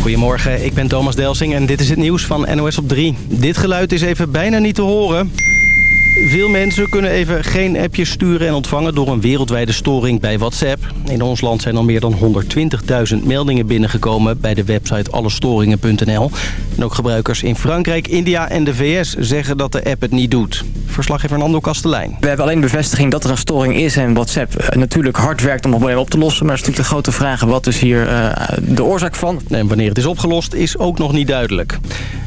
Goedemorgen, ik ben Thomas Delsing en dit is het nieuws van NOS op 3. Dit geluid is even bijna niet te horen. Veel mensen kunnen even geen appjes sturen en ontvangen door een wereldwijde storing bij WhatsApp. In ons land zijn al meer dan 120.000 meldingen binnengekomen bij de website allestoringen.nl. En ook gebruikers in Frankrijk, India en de VS zeggen dat de app het niet doet. Verslaggever Fernando Kastelein. We hebben alleen bevestiging dat er een storing is en WhatsApp eh, natuurlijk hard werkt om het probleem op te lossen. Maar het is natuurlijk de grote vraag, wat is hier uh, de oorzaak van? En wanneer het is opgelost is ook nog niet duidelijk.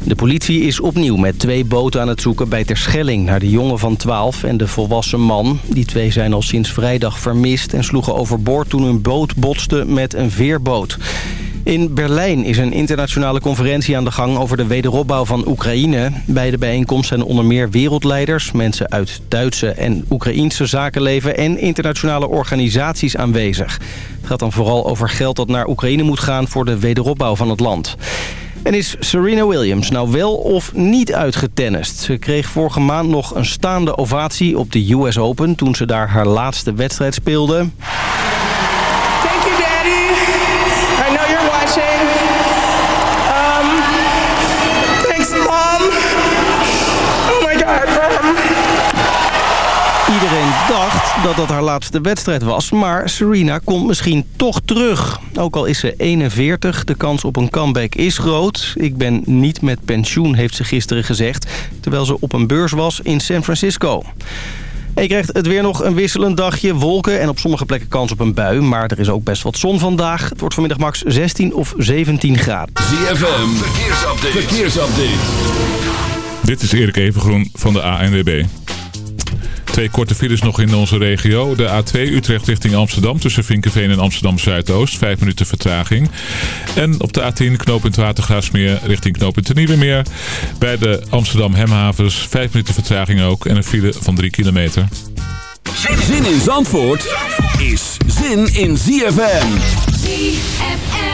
De politie is opnieuw met twee boten aan het zoeken bij Terschelling naar de jongen van 12 en de volwassen man. Die twee zijn al sinds vrijdag vermist en sloegen overboord toen hun boot botste met een veerboot. In Berlijn is een internationale conferentie aan de gang over de wederopbouw van Oekraïne. Bij de bijeenkomst zijn onder meer wereldleiders, mensen uit Duitse en Oekraïense zakenleven en internationale organisaties aanwezig. Het gaat dan vooral over geld dat naar Oekraïne moet gaan voor de wederopbouw van het land. En is Serena Williams nou wel of niet uitgetennist? Ze kreeg vorige maand nog een staande ovatie op de US Open... toen ze daar haar laatste wedstrijd speelde. Dat dat haar laatste wedstrijd was, maar Serena komt misschien toch terug. Ook al is ze 41, de kans op een comeback is groot. Ik ben niet met pensioen, heeft ze gisteren gezegd, terwijl ze op een beurs was in San Francisco. En je krijgt het weer nog een wisselend dagje, wolken en op sommige plekken kans op een bui. Maar er is ook best wat zon vandaag. Het wordt vanmiddag max 16 of 17 graden. ZFM, verkeersupdate. verkeersupdate. Dit is Erik Evengroen van de ANWB. Twee korte files nog in onze regio. De A2 Utrecht richting Amsterdam tussen Vinkenveen en Amsterdam Zuidoost. Vijf minuten vertraging. En op de A10 knooppunt Watergraafsmeer richting knooppunt Nieuwe Meer. Bij de Amsterdam Hemhavens vijf minuten vertraging ook. En een file van drie kilometer. Zin in Zandvoort is zin in ZFM. ZFM.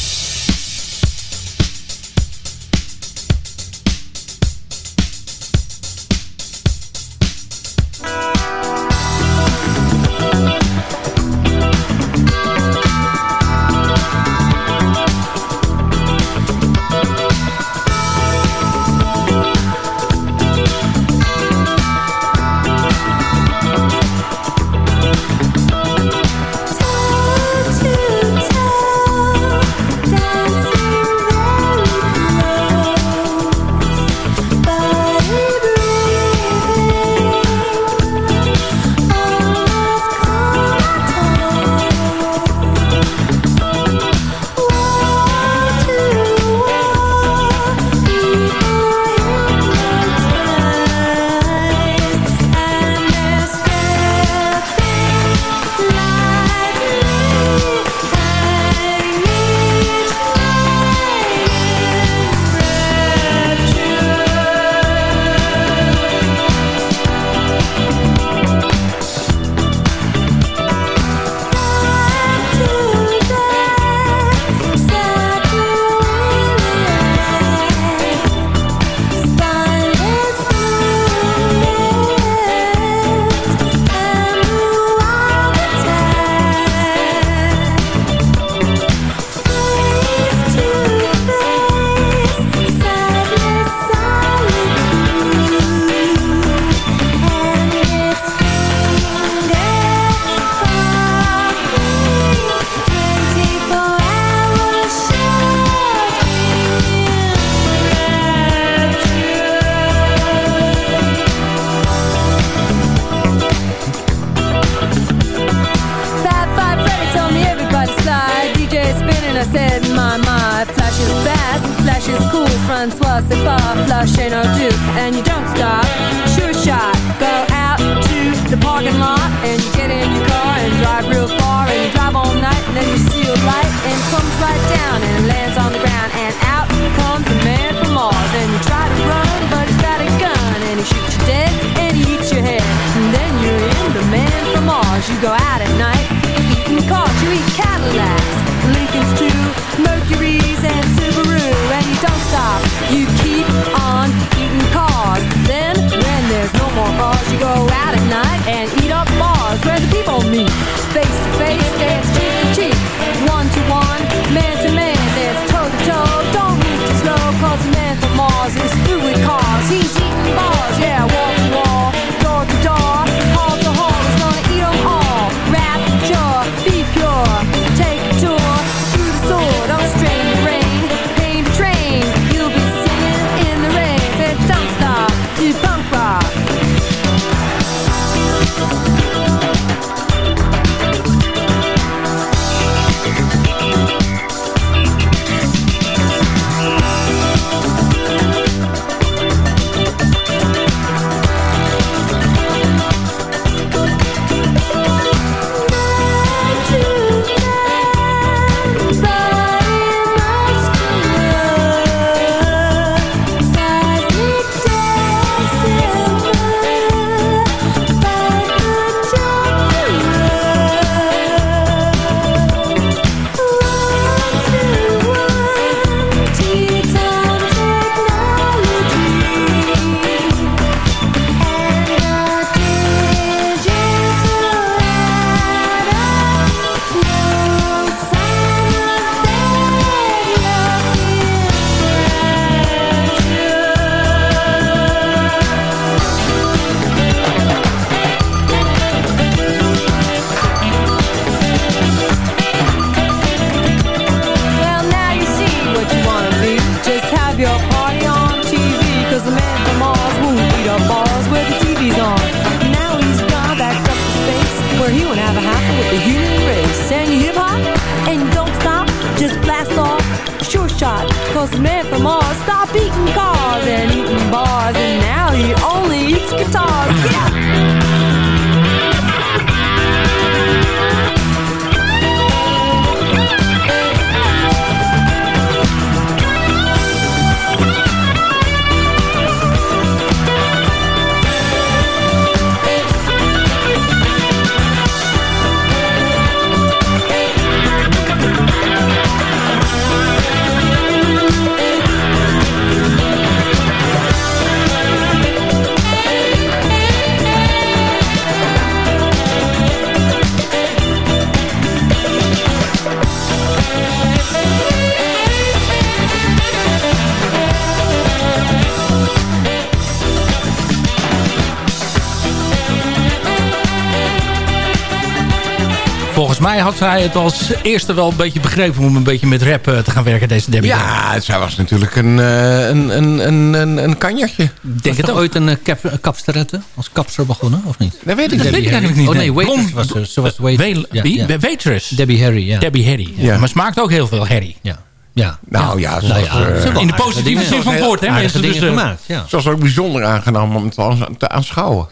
Mij had zij het als eerste wel een beetje begrepen... om een beetje met rap eh, te gaan werken, deze Debbie. Ja, zij was natuurlijk een, eh, een, een, een, een, een kanjertje. Denk het ooit een eh, kap, kapsterette? Als kapster begonnen, of niet? Dat weet ik Dat niet. weet ik eigenlijk niet. Oh nee, Waitress was ze. Ze was Wel- wait, ja, wie? ja. Waitress. Debbie Harry, ja. Debbie Harry. Ja. Ja. Maar smaakt ook heel veel herrie. ja. ja. Nou ja, ze Nou ja, In de positieve zin van het woord, hè? mensen. Dus, gemaakt, ja. ze was ook bijzonder aangenaam om te, aan- te aanschouwen.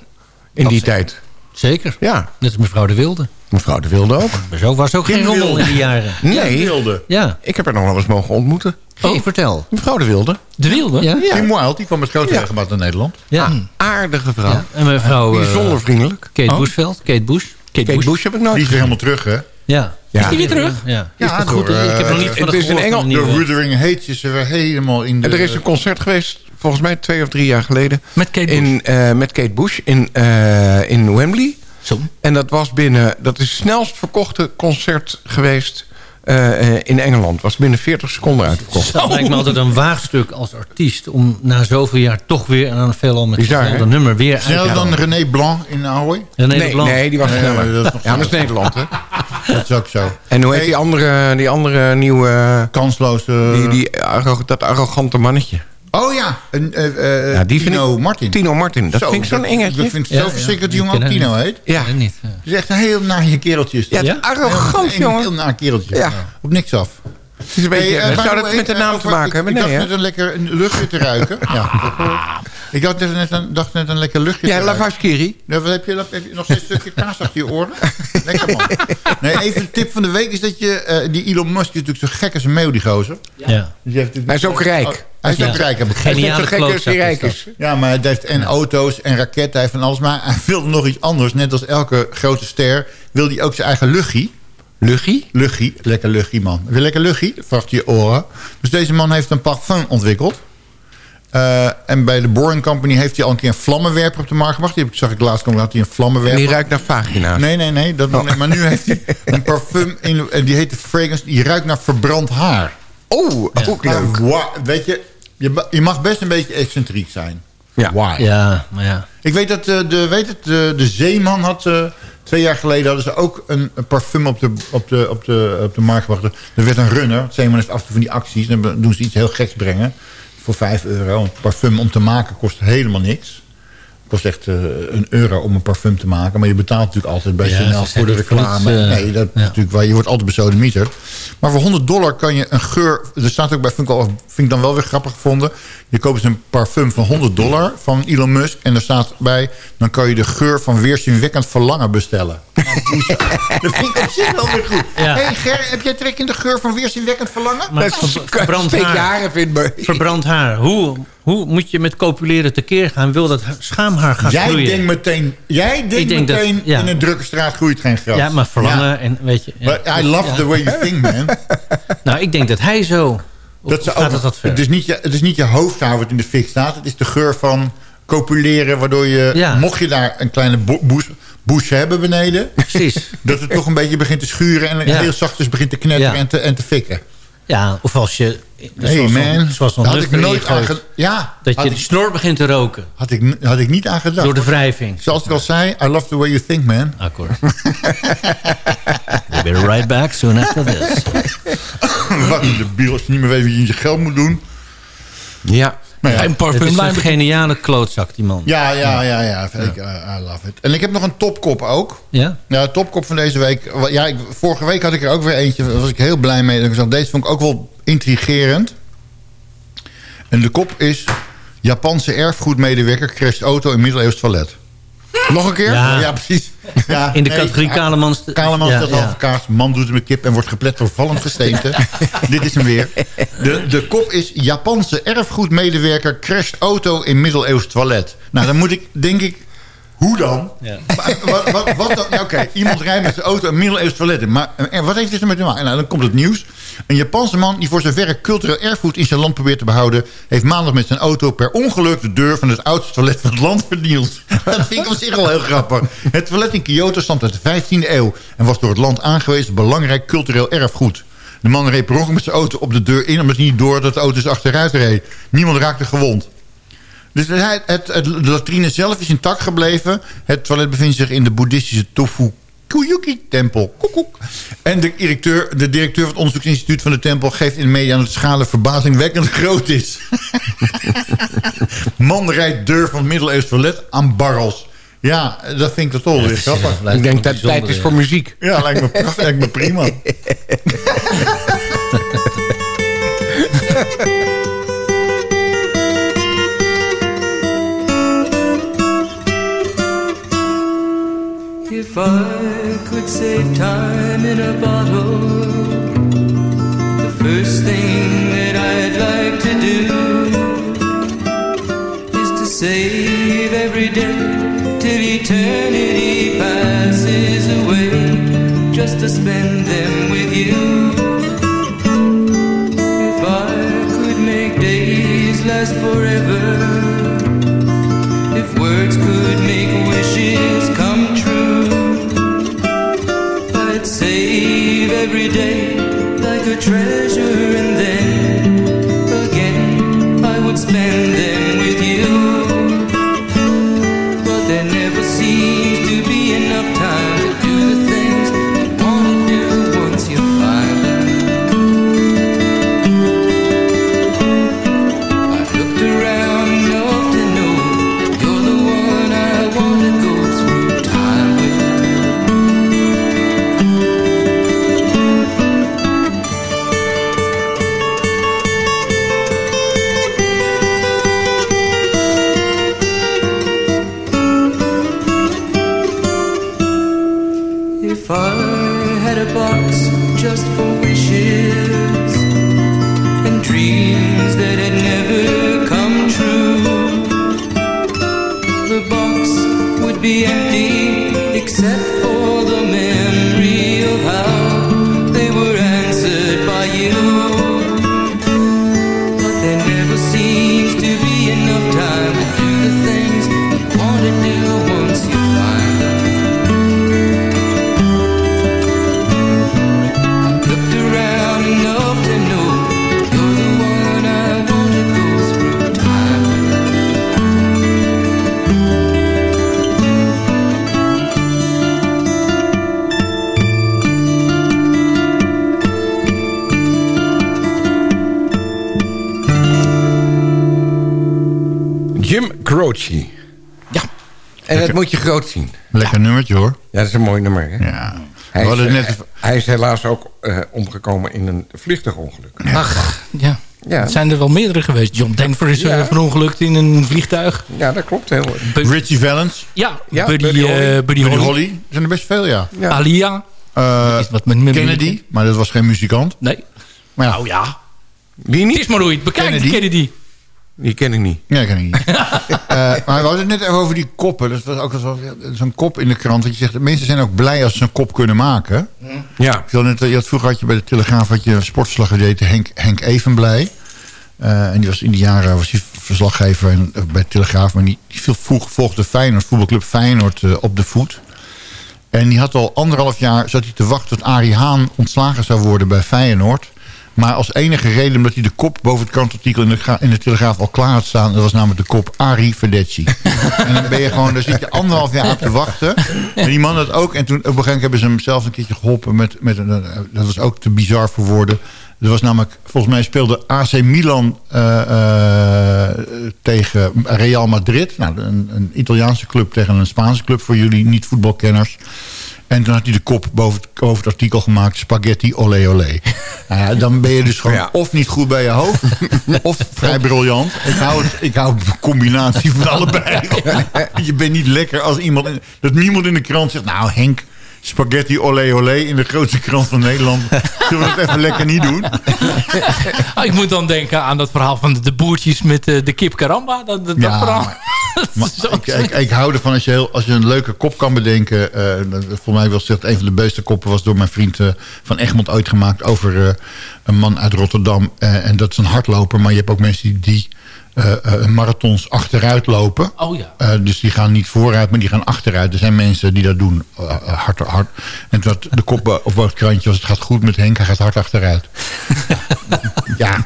In die tijd. Zeker. Ja, Net als mevrouw De Wilde. mevrouw de Wilde ook. Maar zo was ook geen rommel in die jaren. Nee, Wilde. Ja. ik heb haar nog wel eens mogen ontmoeten. Oh, vertel. Mevrouw de Wilde. De Wilde? Ja. Ja. Tim Wild, die kwam met grote Ja. naar Nederland. ja. Aardige vrouw. Ja. En mevrouw eh, Bijzonder vriendelijk. Kate Oh. Bushveld. Kate Bush. Kate Bush. heb ik nooit Die is weer helemaal terug, hè? Ja. Ja. Is die weer terug? Ja. Ja, is dat goed? ik heb eh, nog niet van het het is in gehoord van Engel- de Wuthering Heights is er weer helemaal in de... En er is een concert geweest, volgens mij twee of drie jaar geleden. Met Kate Bush. in, eh, met Kate Bush in, eh, in Wembley. Zo. En dat was binnen, dat is het snelst verkochte concert geweest eh, eh, in Engeland. Was binnen 40 seconden uitverkocht. Dat lijkt me altijd een waagstuk als artiest... om na zoveel jaar toch weer aan veelal met hetzelfde nummer weer uit te Sneller dan. René Blanc in Ahoy? René Nee, Leblanc. nee, die was Nee, sneller. dat is nog ja, dat is Nederland, hè? Dat is ook zo. En hoe heet die andere, die andere nieuwe... Kansloze... Die, die, dat arrogante mannetje. Oh ja, een, eh, eh, Ja, die vind Tino ik- Martin. Tino Martin. Dat Zo, vind ik zo'n engetje. Dat vind ik Ja, zo ja. verschrikkelijk dat die jongen ook Tino niet. heet. Ja, niet. ja. Het is echt een heel naar kereltje. Ja, dat. het arrogant, Een jongen. heel naar kereltje. Ja. Op niks af. Het is een beetje, Hey, zou dat met de naam te maken ik- hebben? Ik Nee, dacht hè? net een lekker een luchtje te ruiken. ja. Ik had net, net een, dacht net een lekker luchtje Ja. Lavashkiri. Ja, wat heb, je, heb je nog steeds een stukje kaas achter je oren? Lekker man. Nee, even de tip van de week is dat je... eh, die Elon Musk is natuurlijk zo gek als een meeuw, die gozer. Ja. Dus heeft Hij is ook rijk. Oh, hij is ook rijk, heb ik Hij is zo gek als hij rijk is. Ja, maar hij heeft en auto's en raketten, hij heeft van alles. Maar hij wilde nog iets anders. Net als elke grote ster wil hij ook zijn eigen luchtje. Luchie? Luchtje, lekker luchtje man. Wil je lekker luchtje? Vraagt je oren. Dus deze man heeft een parfum ontwikkeld. Eh, en bij de Boring Company heeft hij al een keer een vlammenwerper op de markt gebracht. Die heb ik, zag ik laatst komen, had hij een En vlammenwerper. die ruikt naar vagina's. Nee, nee, nee. Dat, nee, Maar nu heeft hij een parfum, in, en die heet de Fragrance. Die ruikt naar verbrand haar. Oh, ook leuk. Weet je, je, je mag best een beetje excentriek zijn. Ja. Why? Ja, maar ja. Ik weet dat eh, de, weet het, de, de Zeeman had... eh, twee jaar geleden hadden ze ook een, een parfum op de, op, de, op, de, op de markt gebracht. Er werd een runner. Zeeman heeft af en toe van die acties. Dan doen ze iets heel geks brengen. Voor 5 euro. Een parfum om te maken kost helemaal niks. Het kost echt eh, een euro om een parfum te maken. Maar je betaalt natuurlijk altijd bij Ja, Chanel voor de reclame. eh, nee, dat ja. natuurlijk waar je wordt altijd besodemieterd. Maar voor 100 dollar kan je een geur... Er staat ook bij, vind ik, al, vind ik dan wel weer grappig gevonden. Je koopt dus een parfum van 100 dollar van Elon Musk. En er staat bij, dan kan je de geur van weerzinwekkend verlangen bestellen. dat vind ik op zich wel weer goed. Ja. hey Ger, heb jij trek in de geur van weerzinwekkend verlangen? Maar Dat is verbrand haar. Verbrand haar. Hoe, hoe moet je met copuleren tekeer gaan? Wil dat schaamhaar gaan Jij groeien? denkt meteen, jij denkt dat- meteen ja. in een drukke straat groeit geen gras. Ja, maar verlangen Ja. en weet je... ja. But I love the way you think, man. Nou, ik denk dat hij zo... Dat ze Of gaat ook- het is niet je, het is niet je hoofdhaar wat in de fik staat. Het is de geur van copuleren. Waardoor je, mocht je daar een kleine boes, boes hebben beneden... Precies. dat het toch een beetje begint te schuren... en heel zachtjes begint te knetteren en, te, en te fikken. Ja, of als je... Hey zoals man, zoals had ik nooit aan Ja, Dat je ik- de snor begint te roken. had ik, had ik niet aan gedacht. Door de wrijving. Zoals ik al zei, I love the way you think, man. Akkoord. We'll be right back soon after this. Wat een debiel als je niet meer weet wie je je geld moet doen. Ja. Maar ja, Het parfumlijn. is een geniale klootzak, die man. ja, ja, ja, ja. Ik, uh, I love it. En ik heb nog een topkop ook. Ja? Ja, topkop van deze week. Ja, ik, vorige week had ik er ook weer eentje. Daar was ik heel blij mee. Dat ik zag, deze vond ik ook wel intrigerend. En de kop is... Japanse erfgoedmedewerker crasht auto in middeleeuws toilet. Nog een keer? Ja. precies. Ja, In de nee, categorie Kalemans... Kalemans Ja, kaas. Man doet hem een kip en wordt geplet door vallend gesteente. Dit is hem weer. De, de kop is Japanse erfgoedmedewerker crasht auto in middeleeuws toilet. Nou, dan moet ik, denk ik... Hoe dan? Maar Wat, wat, wat dan? Ja, Oké, iemand rijdt met zijn auto een middeleeuws toilet in. Maar en wat heeft dit ermee te maken? Nou, dan komt het nieuws. Een Japanse man die voor zover cultureel erfgoed in zijn land probeert te behouden... heeft maandag met zijn auto per ongeluk de deur van het oudste toilet van het land vernield. Dat vind ik op zich al heel grappig. Het toilet in Kyoto stamt uit de 15e eeuw... en was door het land aangewezen belangrijk cultureel erfgoed. De man reed per ongeluk met zijn auto op de deur in... omdat hij niet door dat de auto is achteruit reed. Niemand raakte gewond. Dus het, het, de latrine zelf is intact gebleven. Het toilet bevindt zich in de boeddhistische Tofu Kuyuki-tempel. En de directeur, de directeur van het onderzoeksinstituut van de tempel... geeft in de media aan dat de schade verbazingwekkend groot is. Man rijdt deur van het middeleeuws toilet aan barrels. Ja, dat vind ik toch wel weer grappig. Ik denk dat het tijd is voor muziek. Ja, lijkt me, prachtig, lijkt me prima. save time in a bottle, moet je groot zien. Lekker nummertje hoor. Ja, dat is een mooi nummer. Hè? Ja. Hij, is, hadden net- eh, hij is helaas ook eh, omgekomen in een vliegtuigongeluk. Ach, ja. Ja. Het zijn er wel meerdere geweest. John Denver is eh, Ja. verongelukt in een vliegtuig. Ja, dat klopt heel Richie Valens. Ja, Ja, Buddy, Buddy eh, Holly. Buddy Buddy Holly. Holly. Er zijn er best veel, ja. Ja. Alia. Eh, Is wat met, met Kennedy, maar dat was geen muzikant. Nee. Maar ja, Nou ja. Wie Het is niet? maar hoe je het bekijkt, Kennedy. Kennedy. Die ken ik niet. Ja, ken ik niet. Eh, maar we hadden het net even over die koppen. Dat was ook zo'n kop in de krant. Dat je zegt, mensen zijn ook blij als ze een kop kunnen maken. Ja. Ik wil net, je had, vroeger had je bij de Telegraaf had je een sportverslag gedaan, Henk, Henk Evenblij. Eh, en die was in die jaren was verslaggever en, eh, bij de Telegraaf. Maar die, die veel vroeg volgde Feyenoord, voetbalclub Feyenoord eh, op de voet. En die had al anderhalf jaar zat hij te wachten tot Arie Haan ontslagen zou worden bij Feyenoord. Maar als enige reden omdat hij de kop boven het krantartikel in de, in de Telegraaf al klaar had staan. Dat was namelijk de kop Arie Verdetsi. en dan ben je gewoon, daar zit je anderhalf jaar op te wachten. En die man had ook. En toen op een gegeven moment hebben ze hem zelf een keertje geholpen. Met, met een, eh, dat was ook te bizar voor woorden. Dat was namelijk, volgens mij speelde AC Milan eh, eh, tegen Real Madrid. Nou, een, een Italiaanse club tegen een Spaanse club voor jullie niet-voetbalkenners. En toen had hij de kop boven het, boven het artikel gemaakt... spaghetti olé olé. Nou ja, dan ben je dus gewoon Ja. of niet goed bij je hoofd... of vrij briljant. Ik hou, het, ik hou de combinatie van allebei. je bent niet lekker als iemand... dat niemand in de krant zegt... nou Henk, spaghetti olé olé... in de grootste krant van Nederland. Zullen we dat even lekker niet doen? Ah, ik moet dan denken aan dat verhaal van de, boertjes met eh, de kip caramba. Dat, dat, verhaal. Maar ik, ik, ik hou ervan als je, heel, als je een leuke kop kan bedenken. eh voor mij was het een van de beste koppen was door mijn vriend eh, van Egmond ooit gemaakt over een man uit Rotterdam. En dat is een hardloper, maar je hebt ook mensen die, die marathons achteruit lopen. Oh ja. Eh, dus die gaan niet vooruit, maar die gaan achteruit. Er zijn mensen die dat doen. eh, eh, hard, hard. En toen had de kop eh, op het krantje was... het gaat goed met Henk, hij gaat hard achteruit. ja.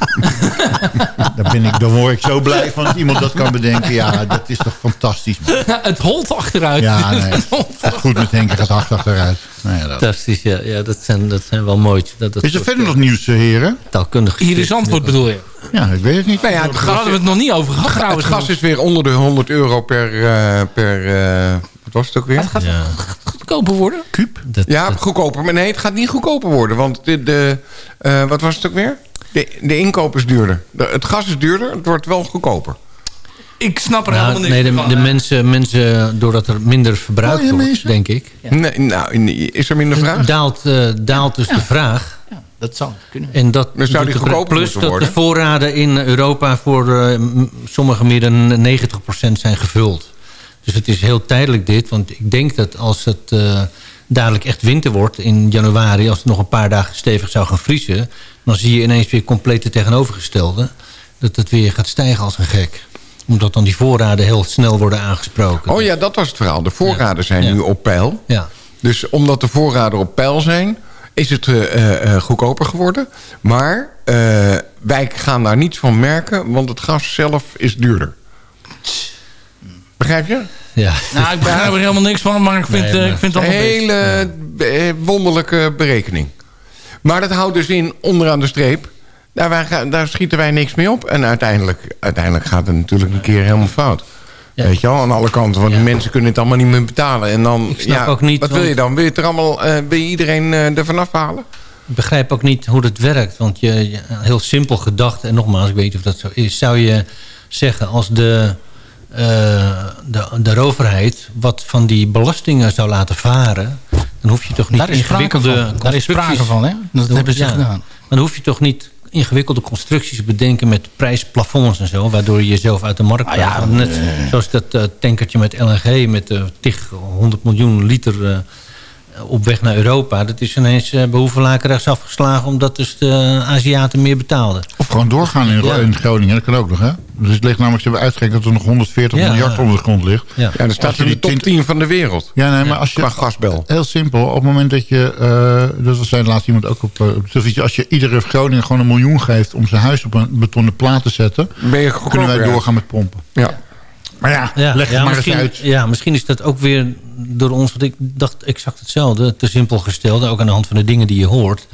dan, ben ik, dan word ik zo blij van dat iemand dat kan bedenken. Ja, dat is toch fantastisch. Man. het holt achteruit. Ja, nee. Het gaat goed met Henk, hij gaat hard achteruit. Nou ja, dat. Fantastisch, ja. ja dat, zijn, dat zijn wel mooi. Dat, dat Is er verder eh, nog nieuws, eh, heren? Taalkundig Hier is antwoord bedoel je? Ja, ik weet het niet. Nou ja, het hadden we het nog niet over gehad het gas is weer onder de 100 euro per... eh, per eh, wat was het ook weer? ja, goedkoper worden. dat, Ja, goedkoper. Maar nee, het gaat niet goedkoper worden. Want de, de, eh, wat was het ook weer? De, de inkoop is duurder. De- het gas is duurder, het wordt wel goedkoper. Ik snap er nou, helemaal niks nee, de, van. de mensen, mensen, doordat er minder verbruikt wordt, mensen. denk ik... Nee, nou, is er minder vraag? Daalt, eh, daalt dus de vraag. Dat zou kunnen. En dat Dan zou die de- goedkoper plus moeten dat worden. de voorraden in Europa voor eh, sommige meer dan 90% zijn gevuld. Dus het is heel tijdelijk dit. Want ik denk dat als het eh, dadelijk echt winter wordt in januari... als het nog een paar dagen stevig zou gaan vriezen... dan zie je ineens weer compleet het tegenovergestelde. Dat het weer gaat stijgen als een gek. Omdat dan die voorraden heel snel worden aangesproken. Oh ja, dat was het verhaal. De voorraden zijn Ja. nu op peil. Ja. Dus omdat de voorraden op peil zijn... is het eh, eh, eh, goedkoper geworden. Maar eh, wij gaan daar niets van merken... want het gas zelf is duurder. Begrijp je? Ja. Nou, ik begrijp er helemaal niks van, maar ik vind, Nee, maar- ik vind Een het allemaal best. hele wonderlijke berekening. Maar dat houdt dus in, onderaan de streep... Daar, wij daar schieten wij niks mee op. En uiteindelijk, uiteindelijk gaat het natuurlijk een keer helemaal fout. Ja. Weet je wel, aan alle kanten. Want die mensen kunnen het allemaal niet meer betalen. En dan, Ik snap ja, ook niet, Wat wil je dan? Wil je, het er allemaal, eh, wil je iedereen eh ervan afhalen? Ik begrijp ook niet hoe dat werkt. Want je, heel simpel gedacht, en nogmaals, ik weet niet of dat zo is... zou je zeggen als de, eh, de, de overheid wat van die belastingen zou laten varen... dan hoef je toch niet Daar is ingewikkelde van. Daar is sprake van, hè? Dat hebben ze ja, gedaan. Dan hoef je toch niet ingewikkelde constructies bedenken... met prijsplafonds en zo, waardoor je jezelf uit de markt Ah, ja. Net zoals dat eh, tankertje met LNG met eh, tig 100 miljoen liter... eh, op weg naar Europa. Dat is ineens eh, bij hoeveel laken rechts afgeslagen... omdat dus de Aziaten meer betaalden. Of gewoon doorgaan in, Ja. in Groningen, dat kan ook nog, hè? Dus het ligt namelijk, ze hebben uitgerekend dat er nog 140 Ja. miljard onder de grond ligt. Ja. Ja, er staat in de top 10 10 van de wereld. Ja, nee, maar als je... Qua gasbel. Heel simpel. Op het moment dat je... eh dat zei laatst iemand ook op, op televisie. Als je iedere Groningen gewoon een miljoen geeft... om zijn huis op een betonnen plaat te zetten... Ben je kunnen wij ja. doorgaan met pompen. Ja. Maar ja, Ja, leg het ja, maar eens uit. Ja, misschien is dat ook weer door ons... want ik dacht exact hetzelfde, te simpel gesteld... ook aan de hand van de dingen die je hoort.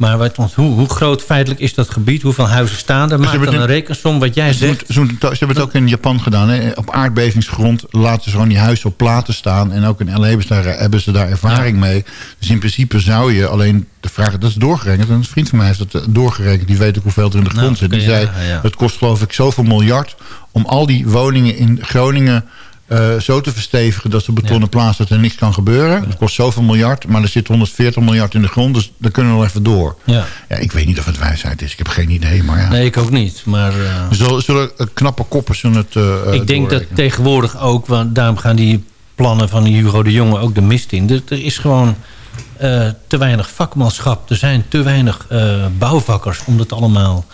Maar wat, hoe, hoe groot feitelijk is dat gebied? Hoeveel huizen staan er? Maak dan een rekensom wat jij zegt. ze hebben het ook in Japan gedaan. Hè? Op aardbevingsgrond laten ze gewoon die huizen op platen staan. En ook in LA hebben ze daar, hebben ze daar ervaring mee. Dus in principe zou je alleen de vraag... Dat is doorgerekend. En een vriend van mij heeft dat eh, doorgerekend. Die weet ook hoeveel er in de grond Nou, zit. Die ja, zei, ja. het kost geloof ik zoveel miljard... om al die woningen in Groningen... eh, zo te verstevigen dat ze betonnen plaats dat er niks kan gebeuren. Het kost zoveel miljard, maar er zit 140 miljard in de grond. Dus daar kunnen we wel even door. Ja. Ja, ik weet niet of het wijsheid is. Ik heb geen idee, maar ja. Nee, ik ook niet. Maar eh, Zullen, zullen eh, knappe koppen zullen het eh, ik denk dat tegenwoordig ook... want daarom gaan die plannen van Hugo de Jonge ook de mist in. Er, er is gewoon te weinig vakmanschap. Er zijn te weinig bouwvakkers om dat allemaal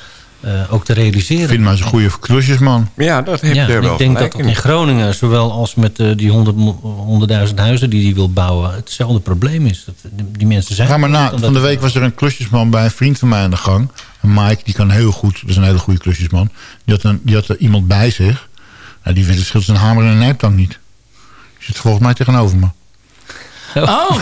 ook te realiseren. Ik vind hem als een goede klusjesman. Ja, dat heeft Ja, je en wel ik denk dat in. in Groningen, zowel als met eh, die 100 mo- 100.000 huizen die hij wil bouwen, hetzelfde probleem is. Dat, die, mensen zijn. Ga maar na. Van de week was er een klusjesman bij een vriend van mij aan de gang. Mike, die kan heel goed. Dat is een hele goede klusjesman. Die had, een, die had er iemand bij zich. Nou, die vindt het scheelt zijn hamer en een nijptang niet. Die zit volgens mij tegenover me. Oh,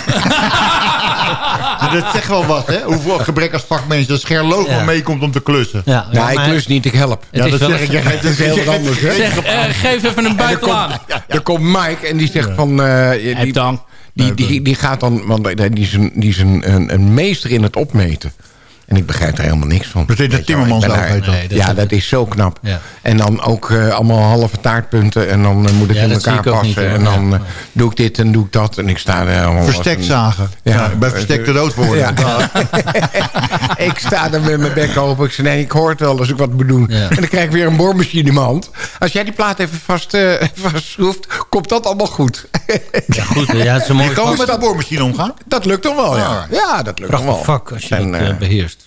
dat zegt wel wat, hè? Hoeveel gebrek als vakmens dat Scherloog Ja. meekomt om te klussen. Ja, Ja, ik maar- klus niet, ik help. Het is wel eens- Het is heel wat anders, hè? zeg, eh, geef even een En er buitenlaan. komt, er komt Mike en die zegt van... eh, die. Die, die, die gaat dan, want die is, een, die is een, een, een meester in het opmeten. En ik begrijp er helemaal niks van. Dat de ik Timmermans ben ook, dat. Nee, dat ja, dat is zo knap. Ja. En dan ook eh, allemaal halve taartpunten. En dan eh, moet ik Ja, in dat zie elkaar ik ook passen. niet, en dan Ja. eh, doe ik dit en doe ik dat. En ik sta er helemaal... als een- Verstekzagen. Ja. Bij verstekte dood worden. Ja. ik sta er met mijn bek open. Ik zeg, nee, ik hoor het wel als ik wat moet doen. Ja. En dan krijg ik weer een boormachine in mijn hand. Als jij die plaat even vast, eh vastschroeft, komt dat allemaal goed. Ja, goed. Ja, het is een mooi Je kan met de boormachine omgaan? dat lukt toch wel, ja. Ah. Ja, dat lukt toch wel. vak als je En, dat eh,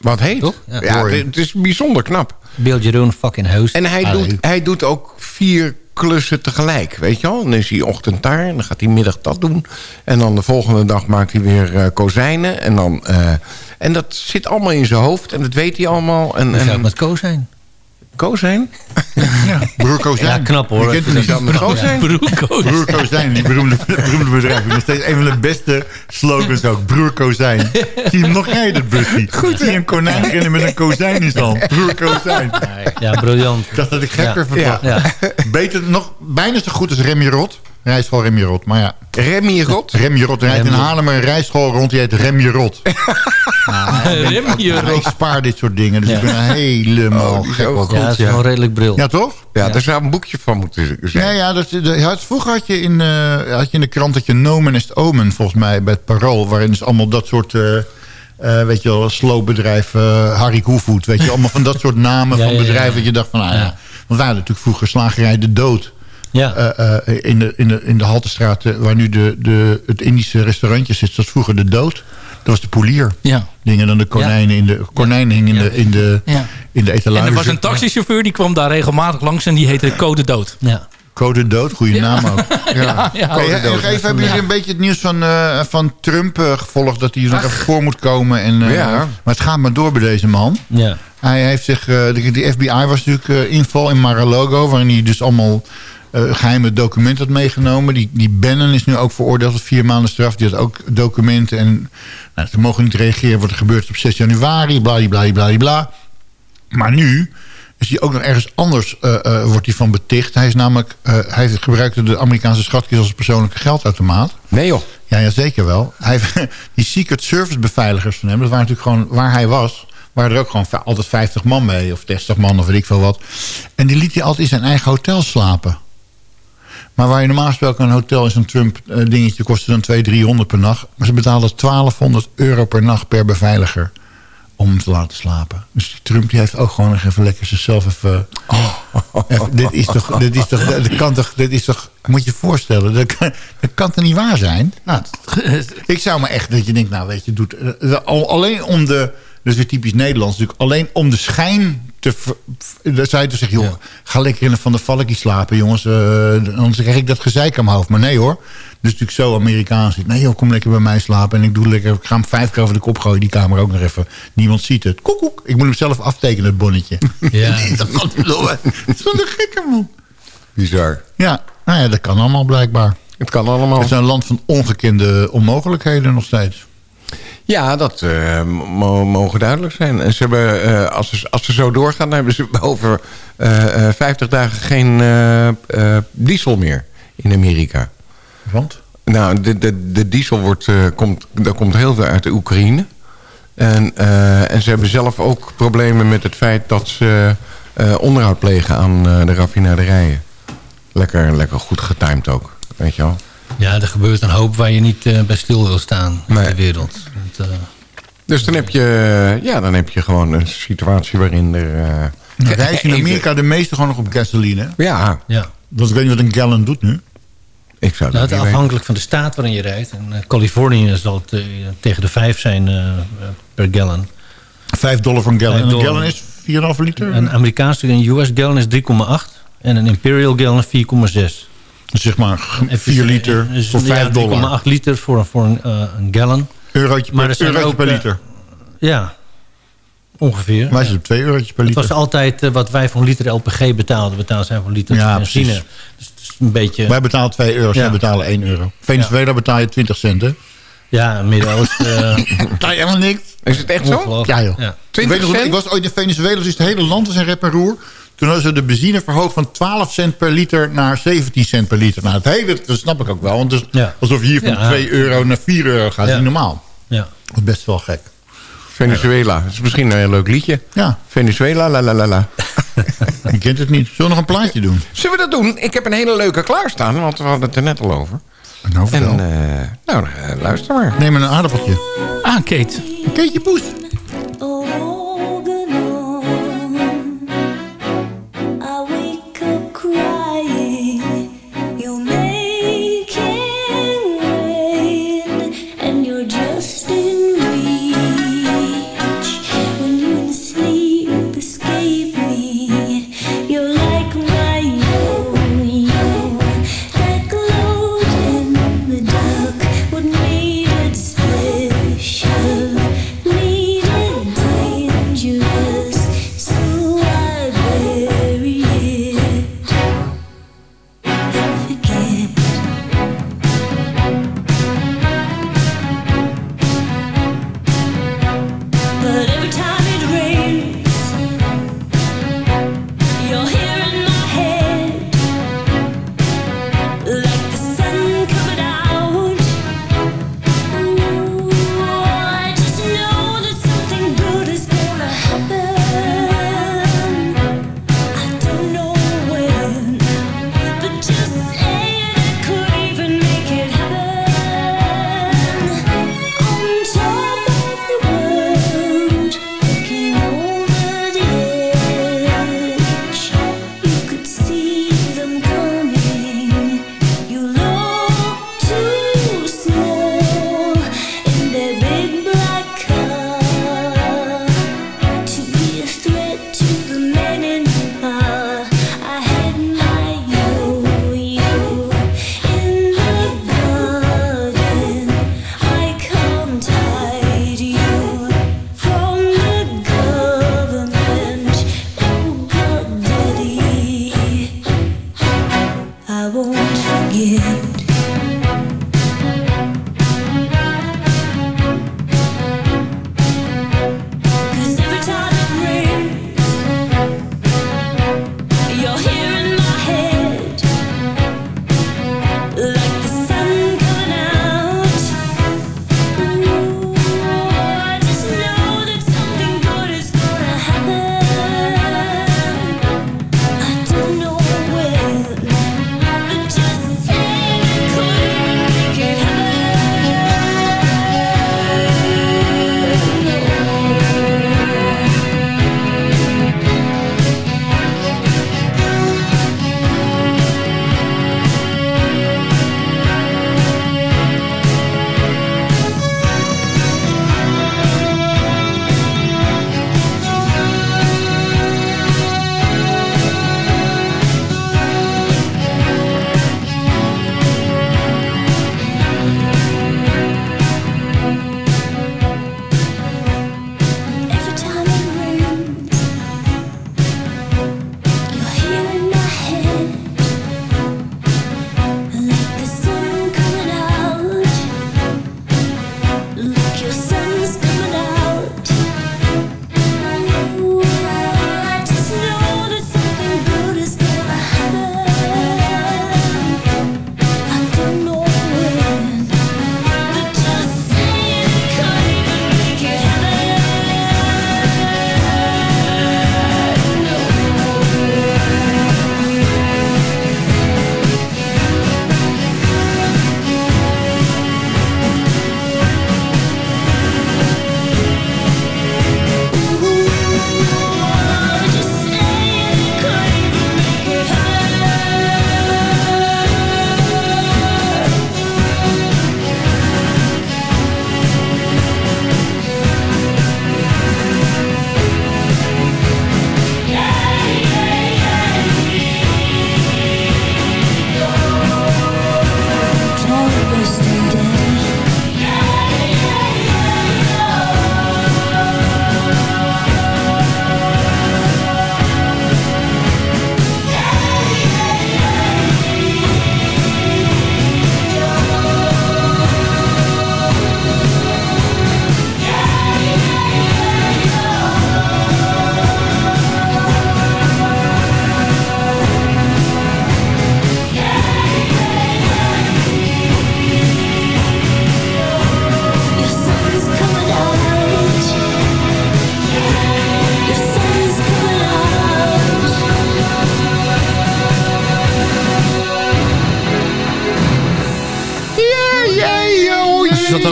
Wat heet? Toch? Ja, Ja. het, is bijzonder knap. Build your own fucking house. En hij, Allee. doet, hij doet ook vier klussen tegelijk, weet je wel. Dan is hij ochtend daar en dan gaat hij middag dat doen. En dan de volgende dag maakt hij weer eh, kozijnen. En, dan, eh, en dat zit allemaal in zijn hoofd en dat weet hij allemaal. En, Hoe zou het en, met Co zijn? Kozijn? Ja. Broer Kozijn. Ja, knap hoor. Je Is niet. met kozijn? Broer Kozijn, die beroemde, beroemde bedrijf. Nog steeds een van de beste slogans ook. Broer Kozijn. Zie je hem nog rijden, dat busje? Goed, Zie je een konijn rennen met een kozijn in zijn hand. Broer Kozijn. Ja, briljant. Ik dacht dat ik gek Ja. Ja. Beter, nog bijna zo goed als Remy Rot. Rijschool Remy Rot, maar ja. Remy Rot? Remy Rot rijdt in. Haarlem een rijschool rond, die heet Remy Rot. Rem je Ja, ik spaar dit soort dingen, dus ik ben helemaal Oh, is gek ook op. Ja, dat is wel redelijk bril. Ja, toch? Ja, daar zou een boekje van moeten zijn. Ja, ja dat, dat- had- vroeger had je, in, eh, had je in de krant dat je Nomen est Omen, volgens mij, bij het Parool. Waarin dus allemaal dat soort, eh, eh, weet je wel, sloopbedrijf, eh Harry Koevoet. Weet je, allemaal van dat soort namen Ja, van ja, bedrijven. ja. Dat je dacht van, ah, ja. Ja. Want wij hadden natuurlijk vroeger slagerij De Dood. Ja. eh, eh, in, de, in, de, in de Haltestraat, eh, waar nu de, de, het Indische restaurantje zit. Dat was vroeger De Dood. Dat was de polier. Ja. Dingen dan de konijnen in de konijnen hingen in, de, in, de, Ja. in de etalage. En er was een taxichauffeur die kwam daar regelmatig langs en die heette Code Dood. Ja. Code Dood, goede naam ook. Ja. nog even, hebben jullie een beetje het nieuws van, van Trump gevolgd... dat hij er nog even voor moet komen? En, Ja. Maar het gaat maar door bij deze man. Ja. Hij heeft zich... de, de FBI was natuurlijk inval in Mar-a-Lago... waarin hij dus allemaal eh, geheime documenten had meegenomen. Die, die Bannon is nu ook veroordeeld tot vier maanden straf. Die had ook documenten. En nou, ze mogen niet reageren wat er gebeurt op 6 januari. Bladibladibladibla. Maar nu is hij ook nog ergens anders eh, eh, wordt hij van beticht. Hij is namelijk, hij gebruikte de Amerikaanse schatkist als persoonlijke geldautomaat. Nee joh. Ja, ja zeker wel. Hij, die Secret Service beveiligers van hem, dat waren natuurlijk gewoon waar hij was, waren er ook gewoon altijd 50 man mee, of 60 man, of weet ik veel wat. En die liet hij altijd in zijn eigen hotel slapen. Maar waar je normaal gesproken een hotel in zo'n Trump-dingetje kostte dan 200, 300 per nacht. Maar ze betaalden 1200 euro per nacht per beveiliger om hem te laten slapen. Dus die Trump die heeft ook gewoon nog even lekker zichzelf even... even- dit is toch... Dit is toch, dat kan toch... Dit is toch moet je je voorstellen, dat kan, dat kan toch niet waar zijn? Nou, ik zou me echt dat je denkt, nou weet je, doet, eh, al- alleen om de... Dat is weer typisch Nederlands natuurlijk. Alleen om de schijn te... Dan zou je toch zeggen, joh, ga lekker in een Van de Valkie slapen, jongens. eh, anders krijg ik dat gezeik aan mijn hoofd. Maar nee hoor. Dus natuurlijk zo Amerikaans. Nee joh, kom lekker bij mij slapen. En ik doe lekker, ik ga hem vijf keer over de kop gooien. Die kamer ook nog even. Niemand ziet het. Koek, koek. Ik moet hem zelf aftekenen, het bonnetje. Ja. dat kan. Dat is wel een gekke man. Bizar. Ja, nou ja, dat kan allemaal blijkbaar. Het kan allemaal. Het is een land van ongekende onmogelijkheden nog steeds. Ja, dat eh, mo- mogen duidelijk zijn. En ze hebben, eh, als, ze, als ze zo doorgaan, dan hebben ze over eh, eh, 50 dagen geen diesel meer in Amerika. Want? Nou, de, de, de diesel wordt, komt, dat komt heel veel uit de Oekraïne. En, en ze hebben zelf ook problemen met het feit dat ze onderhoud plegen aan de raffinaderijen. Lekker, lekker goed getimed ook, weet je wel. ja, er gebeurt een hoop waar je niet bij stil wil staan in Nee. de wereld. Eh, Dus dan heb je, ja, dan heb je gewoon een situatie waarin er... eh, Nou, rijdt in Amerika de meeste gewoon nog op gasoline. Ja, ja. Want ik weet niet wat een gallon doet nu. ik zou Nou, dat afhankelijk van de staat waarin je rijdt. In eh, Californië zal het eh, tegen de 5 zijn eh, eh, per gallon. Vijf dollar voor een gallon. Vijf En een gallon is 4,5 liter. Een Amerikaanse een US gallon is 3,8 en een Imperial gallon 4,6. Dus zeg maar En 4 liter dus, voor ja, 5 dollar. 3,8 liter voor, voor een, eh, een gallon. Eurotje maar per, per liter. ja, ongeveer. Wij zitten op 2 eurotjes per liter. Het was altijd eh, wat wij voor een liter LPG betaalden. Betaald zijn voor een liter ja, benzine. Dus een beetje... Wij betalen 2 euro, zij betalen 1 euro. Venezuela eh, betaal je 20 centen. Ja, Midden-Oosten. Uh... helemaal niks. Is het echt zo? Ja, joh. Ja. Ik, ik was ooit in Venezuela, dus het hele land was in rep en roer. Toen hadden ze de benzine verhoogd van 12 cent per liter naar 17 cent per liter. Nou, het hele, dat snap ik ook wel. Want alsof je hier van 2 euro naar 4 euro gaat, is niet normaal. Ja. Best wel gek. Venezuela. Dat is misschien een heel leuk liedje. Ja. Venezuela, la la la la. Je kent het niet. Zullen we nog een plaatje doen? Zullen we dat doen? Ik heb een hele leuke klaarstaan, want we hadden het er net al over. En, uh, nou eh, luister maar. Neem een aardappeltje. Ah, Kate. Een Kateje Poes.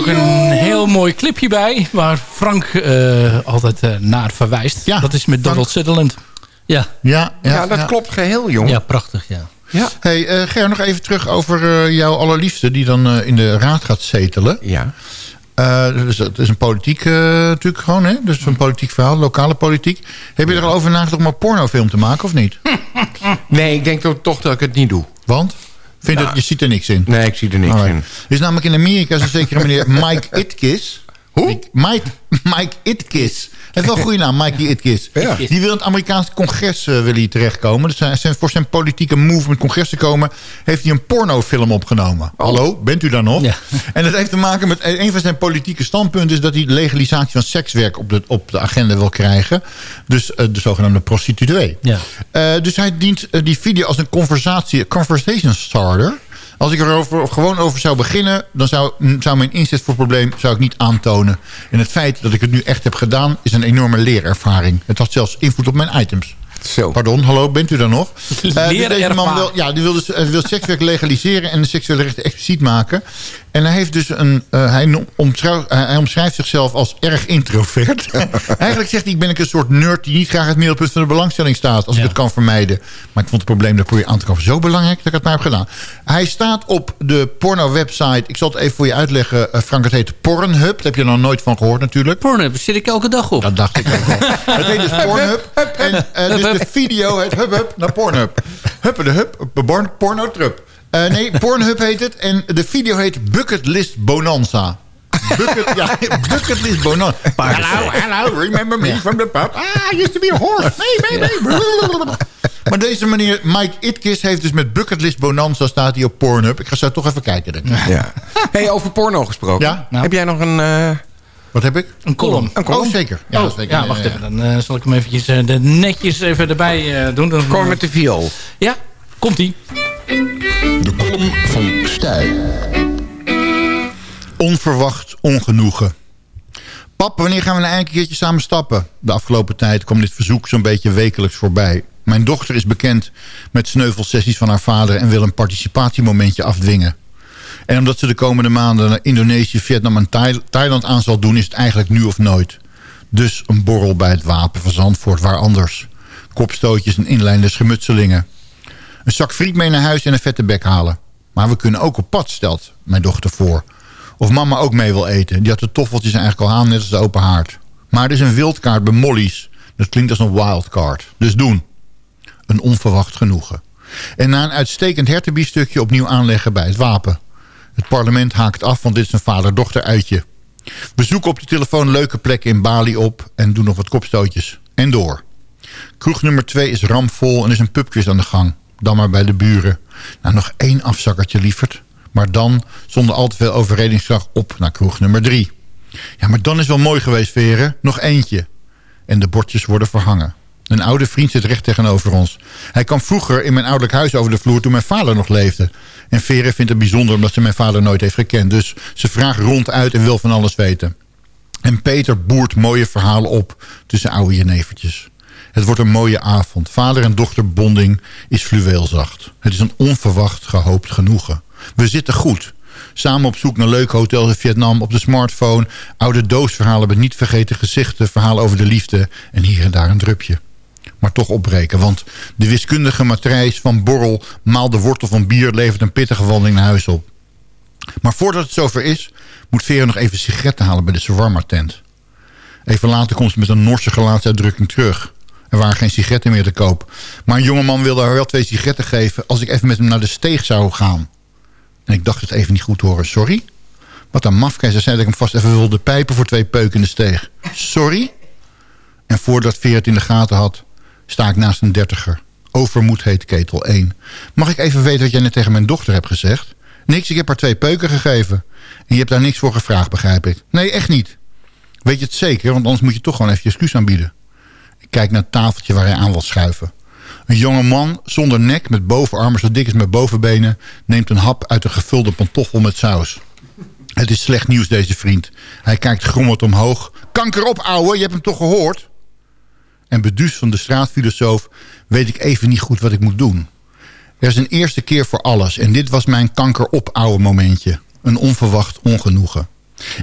Een heel mooi clipje bij... waar Frank eh, altijd eh, naar verwijst. Ja, dat is met Donald Sutherland. Ja. Ja, ja, Ja, dat ja. klopt geheel, jong. Ja, prachtig, ja. Ja. Hey, eh, Ger, nog even terug over eh, jouw allerliefste... die dan eh, in de raad gaat zetelen. Ja. Eh, dus het is een politiek natuurlijk gewoon, hè? Dus een politiek verhaal, lokale politiek. Heb je er al over nagedacht om een pornofilm te maken, of niet? Nee, ik denk toch, toch dat ik het niet doe. Want? Vind Nou, je ziet er niks in? Nee, ik zie er niks Alright. in. Er is namelijk in Amerika zo'n zekere meneer Mike Itkis. Hoe? Mike, Mike Itkis. Hij heeft wel een goede naam, Mike Itkis. Ja. Die wil in het Amerikaanse congres uh, wil hij terechtkomen. Dus hij, zijn, voor zijn politieke move om het congres te komen... heeft hij een pornofilm opgenomen. Hallo, bent u daar nog? Ja. En dat heeft te maken met... Een van zijn politieke standpunten is dat hij legalisatie van sekswerk op de, op de agenda wil krijgen. Dus uh, de zogenaamde prostituee. Ja. Uh, dus hij dient uh, die video als een conversatie, conversation starter. Als ik er over, gewoon over zou beginnen... dan zou, zou mijn inzet voor het probleem zou ik niet aantonen. En het feit dat ik het nu echt heb gedaan... is een enorme leerervaring. Het had zelfs invloed op mijn items. Zo. Pardon, hallo, bent u daar nog? Uh, deze man wil, ja, die wil, dus, uh, wil sekswerk legaliseren en de seksuele rechten expliciet maken. En hij heeft dus een. Uh, hij, omschrijft, hij omschrijft zichzelf als erg introvert. Eigenlijk zegt hij: Ik ben een soort nerd die niet graag het middelpunt van de belangstelling staat. Als ja. ik het kan vermijden. Maar ik vond het probleem dat probeer aan te komen zo belangrijk dat ik het maar heb gedaan. Hij staat op de porno-website. Ik zal het even voor je uitleggen, Frank. Het heet Pornhub. Daar heb je nog nooit van gehoord, natuurlijk. Pornhub zit ik elke dag op. Dat dacht ik ook al. het heet dus Pornhub. En dus de video heet Hub Hub naar Pornhub. Huppe de Hub, porno trup. Uh, nee, Pornhub heet het. En de video heet Bucket List Bonanza. Bucket, ja, bucket List Bonanza. Hello, hello, remember me from the pub. Ah, used to be a horse. Nee, nee, nee. Maar deze meneer Mike Itkis heeft dus met Bucket List Bonanza staat hij op Pornhub. Ik ga zo toch even kijken. Denk ik. Ja. Hey, over porno gesproken. Ja? Nou. Heb jij nog een... Uh... Wat heb ik? Een column. Een column? Oh, zeker. Ja, oh, zeker. ja wacht even. Dan uh, zal ik hem eventjes uh, netjes even erbij uh, doen. Dan, Kom met de viool. Ja, komt-ie. De column van Stijl. Onverwacht ongenoegen. Pap, wanneer gaan we nou eindelijk een keertje samen stappen? De afgelopen tijd kwam dit verzoek zo'n beetje wekelijks voorbij. Mijn dochter is bekend met sneuvelsessies van haar vader... en wil een participatiemomentje afdwingen. En omdat ze de komende maanden naar Indonesië, Vietnam en Thail Thailand aan zal doen... is het eigenlijk nu of nooit. Dus een borrel bij het wapen van Zandvoort, waar anders. Kopstootjes en inlijnde schermutselingen. Een zak friet mee naar huis en een vette bek halen. Maar we kunnen ook op pad, stelt mijn dochter voor. Of mama ook mee wil eten. Die had de toffeltjes eigenlijk al aan, net als de open haard. Maar er is een wildkaart bij Molly's. Dat klinkt als een wildcard. Dus doen. Een onverwacht genoegen. En na een uitstekend hertenbiefstukje opnieuw aanleggen bij het wapen. Het parlement haakt af, want dit is een vader-dochter uitje. We zoeken op de telefoon leuke plekken in Bali op... en doen nog wat kopstootjes. En door. Kroeg nummer 2 is ramvol en is een pubquiz aan de gang. Dan maar bij de buren. Nou, nog één afzakkertje lieverd. Maar dan, zonder al te veel overredingskracht, op naar kroeg nummer 3. Ja, maar dan is wel mooi geweest, Veren. Nog eentje. En de bordjes worden verhangen. Een oude vriend zit recht tegenover ons. Hij kwam vroeger in mijn ouderlijk huis over de vloer toen mijn vader nog leefde. En Vere vindt het bijzonder omdat ze mijn vader nooit heeft gekend. Dus ze vraagt ronduit en wil van alles weten. En Peter boert mooie verhalen op tussen oude jenevertjes. Het wordt een mooie avond. Vader en dochter bonding is fluweelzacht. Het is een onverwacht gehoopt genoegen. We zitten goed. Samen op zoek naar leuke hotels in Vietnam op de smartphone. Oude doosverhalen met niet vergeten gezichten. Verhalen over de liefde. En hier en daar een drupje maar toch opbreken. Want de wiskundige matrijs van borrel maal de wortel van bier... levert een pittige wandeling naar huis op. Maar voordat het zover is... moet Vera nog even sigaretten halen bij de shawarma tent. Even later komt ze met een Norse gelaatsuitdrukking terug. Er waren geen sigaretten meer te koop. Maar een jongeman wilde haar wel twee sigaretten geven... als ik even met hem naar de steeg zou gaan. En ik dacht het even niet goed horen. Sorry? Wat een mafkeizer zei dat ik hem vast even wilde pijpen... voor twee peuken in de steeg. Sorry? En voordat Vera het in de gaten had sta ik naast een dertiger. Overmoed heet ketel 1. Mag ik even weten wat jij net tegen mijn dochter hebt gezegd? Niks, ik heb haar twee peuken gegeven. En je hebt daar niks voor gevraagd, begrijp ik. Nee, echt niet. Weet je het zeker? Want anders moet je toch gewoon even je excuus aanbieden. Kijk naar het tafeltje waar hij aan wil schuiven. Een jonge man zonder nek met bovenarmen zo dik als met bovenbenen... neemt een hap uit een gevulde pantoffel met saus. Het is slecht nieuws, deze vriend. Hij kijkt grommend omhoog. Kanker op, ouwe, je hebt hem toch gehoord? en beduust van de straatfilosoof... weet ik even niet goed wat ik moet doen. Er is een eerste keer voor alles... en dit was mijn kanker op oude momentje. Een onverwacht ongenoegen.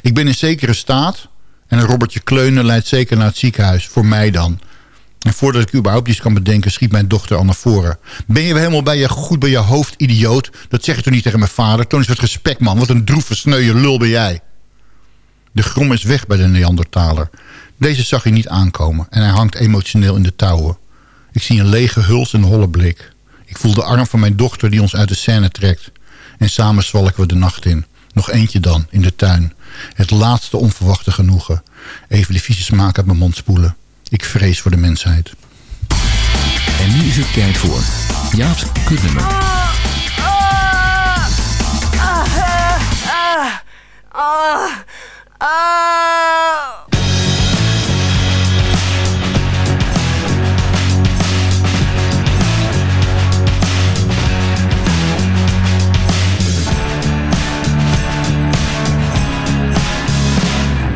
Ik ben in zekere staat en een Robertje Kleunen leidt zeker naar het ziekenhuis. Voor mij dan. En voordat ik überhaupt iets kan bedenken, schiet mijn dochter al naar voren. Ben je helemaal bij je, goed bij je hoofd, idioot? Dat zeg je toch niet tegen mijn vader? Toon eens wat respect, man. Wat een droeve, sneuwe lul ben jij. De grom is weg bij de Neandertaler. Deze zag hij niet aankomen en hij hangt emotioneel in de touwen. Ik zie een lege huls en holle blik. Ik voel de arm van mijn dochter die ons uit de scène trekt. En samen zwalken we de nacht in. Nog eentje dan, in de tuin. Het laatste onverwachte genoegen. Even de vieze smaak uit mijn mond spoelen. Ik vrees voor de mensheid. En nu is het tijd voor Jaap's kutnummer.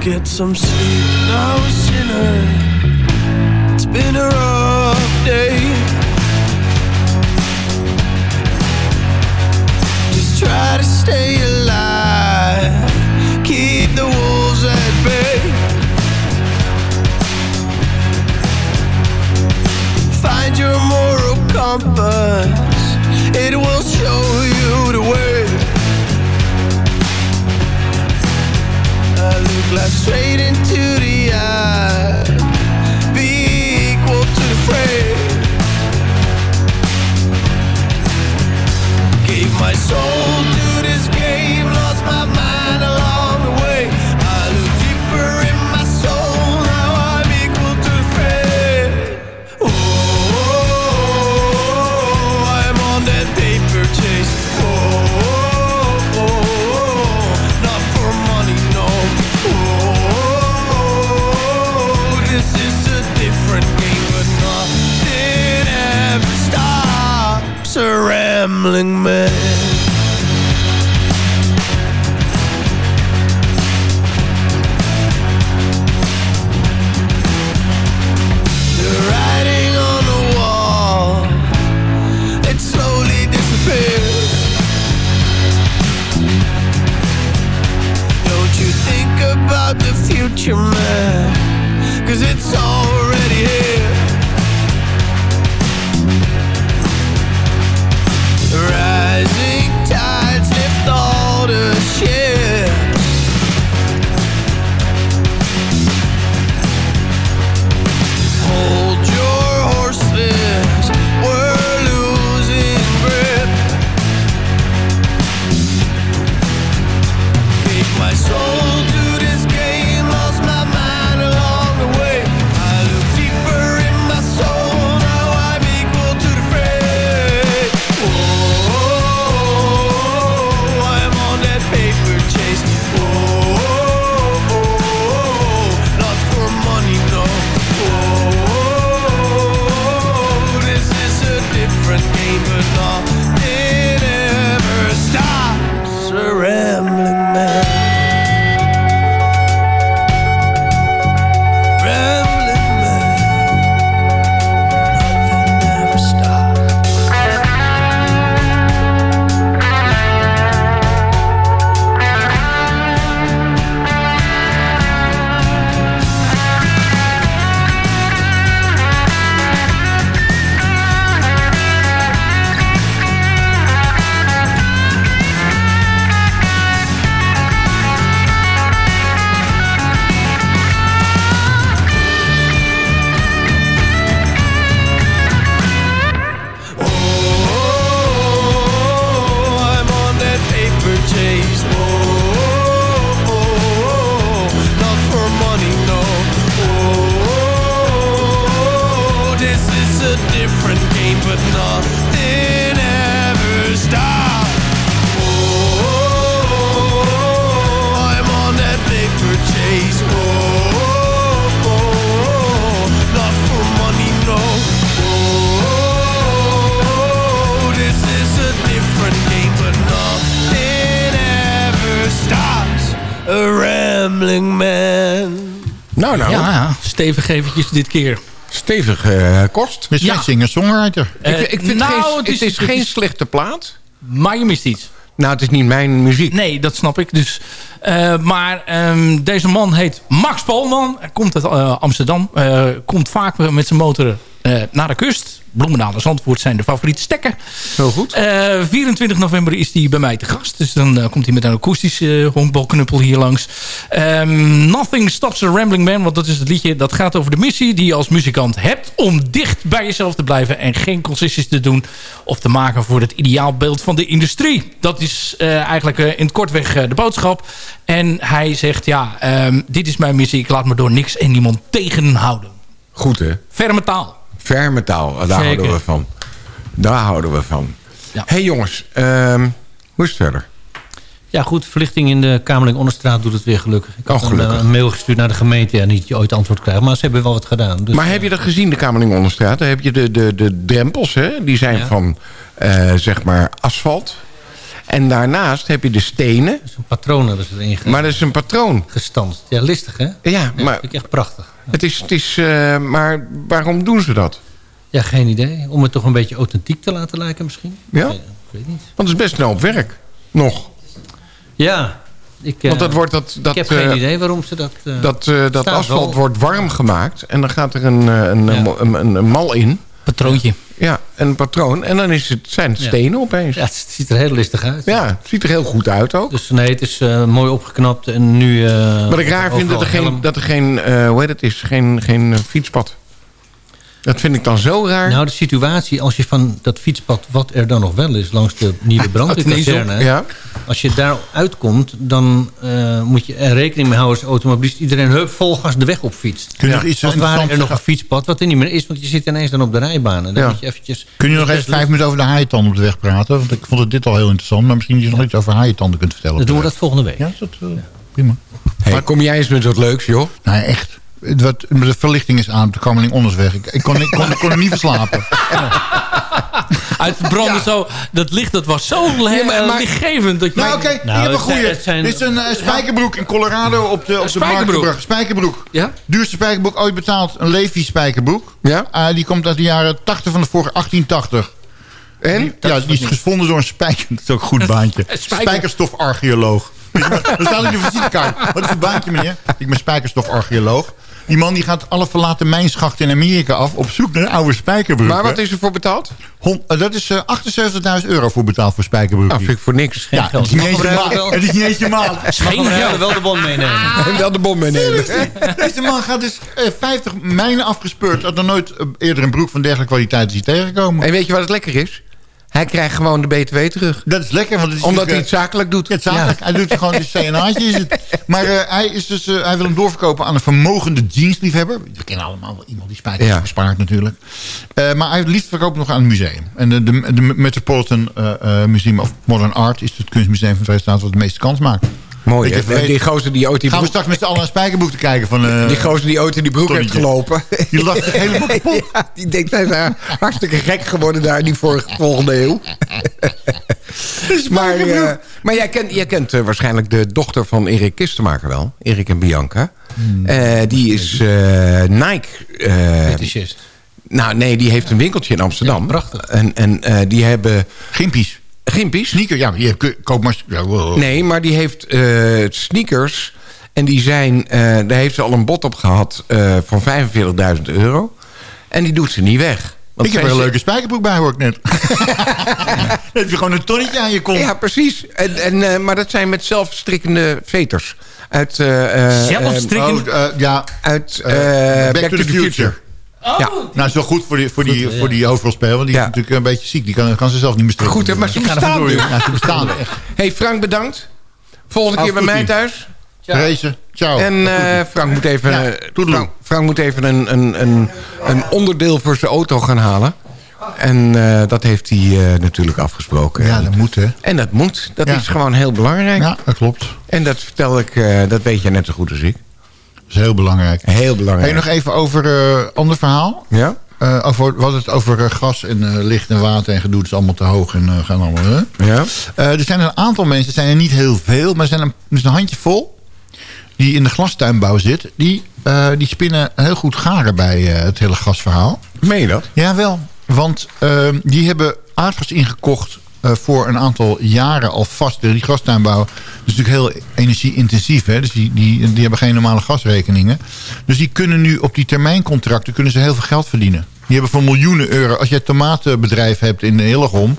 Get some sleep now, sinner. Been a rough day. Just try to stay alive. Keep the wolves at bay. Find your moral compass. It will show you the way. I look like straight into rambling man. Stevig eventjes dit keer. Stevig eh, kost. Dus jij Ja. singer-songwriter. Eh, ik, ik vind nou, geen, het het is- het geen is- slechte plaat. Maar je mist iets. Nou, het is niet mijn muziek. Nee, dat snap ik. Dus, eh, maar ehm, deze man heet Max Polman. Hij komt uit eh, Amsterdam. Eh, komt vaak met zijn motor eh, naar de kust. Bloemendaal en Zandvoort zijn de favoriete stekken. Zo goed. Eh, 24 november is hij bij mij te gast. Dus dan eh, komt hij met een akoestische uh, honkbalknuppel hier langs. Ehm, Nothing Stops a Rambling Man. Want dat is het liedje dat gaat over de missie die je als muzikant hebt. Om dicht bij jezelf te blijven. En geen concessies te doen. Of te maken voor het ideaalbeeld van de industrie. Dat is eh, eigenlijk eh, in het kortweg eh, de boodschap. En hij zegt ja, ehm, dit is mijn missie. Ik laat me door niks en niemand tegenhouden. Goed, hè? Ferme taal. Ferme taal, daar Zeker. houden we van. Daar houden we van. hey jongens, ehm, hoe is het verder? Ja, goed. Verlichting in de Kamerling Onderstraat doet het weer gelukkig. Ik had Oh, gelukkig. Een, een mail gestuurd naar de gemeente en niet je ooit antwoord krijgen. Maar ze hebben wel wat gedaan. Dus, maar heb je dat gezien, de Kamerling Onderstraat? Daar heb je de, de, de drempels, hè? Die zijn Ja. van, eh, zeg maar, asfalt. En daarnaast heb je de stenen. Een patroon hebben ze erin ge- Maar dat is een patroon. gestanst. Ja, listig hè? Ja, maar vind ik echt prachtig. Het is... Het is eh, maar waarom doen ze dat? Ja, geen idee. Om het toch een beetje authentiek te laten lijken misschien? Ja? Nee, ik weet niet. Want het is best een hoop werk. Nog. Ja. Ik, eh, Want dat wordt dat... dat ik heb geen eh, idee waarom ze dat... eh, Dat, eh, dat asfalt wel. wordt warm gemaakt. En dan gaat er een, eh, een, Ja. een, een, een mal in. Patroontje. Ja, een patroon. En dan is het, zijn het stenen opeens. Ja, het ziet er heel listig uit. Ja, het ziet er heel goed uit ook. Dus nee, het is eh, mooi opgeknapt en nu... eh, Wat ik raar vind dat er geen, dat er geen eh, hoe heet het is, geen, geen fietspad. Dat vind ik dan zo raar. Nou, de situatie, als je van dat fietspad, wat er dan nog wel is, langs de nieuwe brandweerkazerne... Ja. Als je daar uitkomt, dan eh, moet je er rekening mee houden als automobilist... iedereen hup, vol gas de weg op fietst. Kun je nog iets Als het ware er nog een fietspad, wat er niet meer is... want je zit ineens dan op de rijbaan. En dan Ja. moet je eventjes... Kun je nog even vijf minuten over de haaientanden op de weg praten? Want ik vond het dit al heel interessant. Maar misschien dat je nog iets over haaientanden kunt vertellen. Dan doen we dat volgende week. Ja, dat eh, prima. Hey, kom jij eens met wat leuks, joh. Nee, echt. Wat, de verlichting is aan op de Kamerling Ondersweg. Ik, ik, kon, ik, kon, ik kon er niet verslapen. Uit de branden zo. Dat licht dat was zo Ja, maar- maar- lichtgevend. Dat je Nou, oké, Nou, ik heb een het zijn- goeie. Dit is een eh, spijkerbroek in Colorado op de, op de spijkerbroek. markt gebracht. Spijkerbroek. Ja? Duurste spijkerbroek ooit betaald. Een Levi spijkerbroek. Ja? Ah, die komt uit de jaren 80 van de vorige 1880. En? Ja, die is gevonden door een spijker. Dat is ook een goed baantje. Spijker- Spijkerstofarcheoloog. Er staat in de visitekaart. Wat is een baantje, meneer? Ik ben spijkerstofarcheoloog. Die man die gaat alle verlaten mijnschachten in Amerika af... op zoek naar oude spijkerbroeken. Maar wat is er voor betaald? Hon- eh, dat is eh, 78.000 euro voor betaald voor spijkerbroeken. Nou, vind ik voor niks. ja, het is niet maat. Het is niet eens je maat. Geen We geld. wel de bon meenemen. En wel de bom meenemen. Deze man gaat dus eh, 50 mijnen afgespeurd. Had nog nooit eh, eerder een broek van dergelijke kwaliteit is tegengekomen. En weet je wat het lekker is? Hij krijgt gewoon de BTW terug. Dat is lekker, want het is Omdat hij het zakelijk doet. Ja, het zakelijk. Hij doet gewoon een CNA'tje. Is het. Maar eh, hij, is dus, eh, hij wil hem doorverkopen aan een vermogende jeansliefhebber. We kennen allemaal wel iemand die Ja. heeft gespaard natuurlijk. Eh, maar hij liefst verkoopt nog aan een museum. En de, de, de Metropolitan eh, eh, Museum of Modern Art... is het kunstmuseum van de Verenigde Staten wat de meeste kans maakt. Mooi, hè? weet- Die gozer die ooit die Gaan we broek, straks met z'n allen een spijkerboek te kijken van... eh, die gozer die ooit in die broek heeft gelopen. Die lacht kapot. Ja, die denkt, hij is daar hartstikke gek geworden daar in die vorige, volgende eeuw. maar eh, maar jij kent, jij kent eh, waarschijnlijk de dochter van Erik Kistenmaker wel. Erik en Bianca. Eh, die is Nike... Fetischist. nou nee, die heeft een winkeltje in Amsterdam. Ja, prachtig. En, en die hebben... Gimpies. Gimpies? Sneaker, ja, je k- koop maar... Nee, maar die heeft eh, sneakers. En die zijn, eh, daar heeft ze al een bod op gehad eh, van 45.000 euro. En die doet ze niet weg. Want ik heb er een leuke spijkerbroek bij, hoor ik net. Dan heb je gewoon een tonnetje aan je kont. Ja, precies. En, en, eh, maar dat zijn met zelfstrikkende veters. Uit, eh, eh, Zelfstrikkende? Oh, ja, uit eh, Back, to the Future. Ja. Nou, is wel goed voor die, voor die, voor die hoofdrolspeler. Want die Ja. is natuurlijk een beetje ziek. Die kan, kan ze zelf niet meer strikken. Goed, hè, maar ze er bestaan nu. joh. Ja, ze bestaan echt. hey, Frank, bedankt. Volgende keer bij mij thuis. Therese, ciao. En eh, Frank moet even, Ja, eh. Frank, Frank moet even een, een, een, een onderdeel voor zijn auto gaan halen. En eh, dat heeft hij eh, natuurlijk afgesproken. ja, En- dat moet, hè. En dat moet. Dat Ja. is gewoon heel belangrijk. Ja, dat klopt. En dat vertel ik, eh, dat weet jij net zo goed als ik. Dat is heel belangrijk. Heel belangrijk. Hey, nog even over een ander verhaal. Ja? Eh, over, hadden het over eh, gas en eh, licht en water en gedoe. Het is allemaal te hoog en eh, gaan allemaal... hè? Ja? Eh, er zijn een aantal mensen, er zijn er niet heel veel... maar er zijn een, er is een handje vol die in de glastuinbouw zit... die, eh, die spinnen heel goed garen bij eh, het hele gasverhaal. Meen je dat? Jawel, want eh, die hebben aardgas ingekocht eh, voor een aantal jaren al vast. Die gastuinbouw is natuurlijk heel energie-intensief. Hè? Dus die, die, die hebben geen normale gasrekeningen. Dus die kunnen nu op die termijncontracten kunnen ze heel veel geld verdienen. Die hebben voor miljoenen euro. Als je een tomatenbedrijf hebt in Hillegom...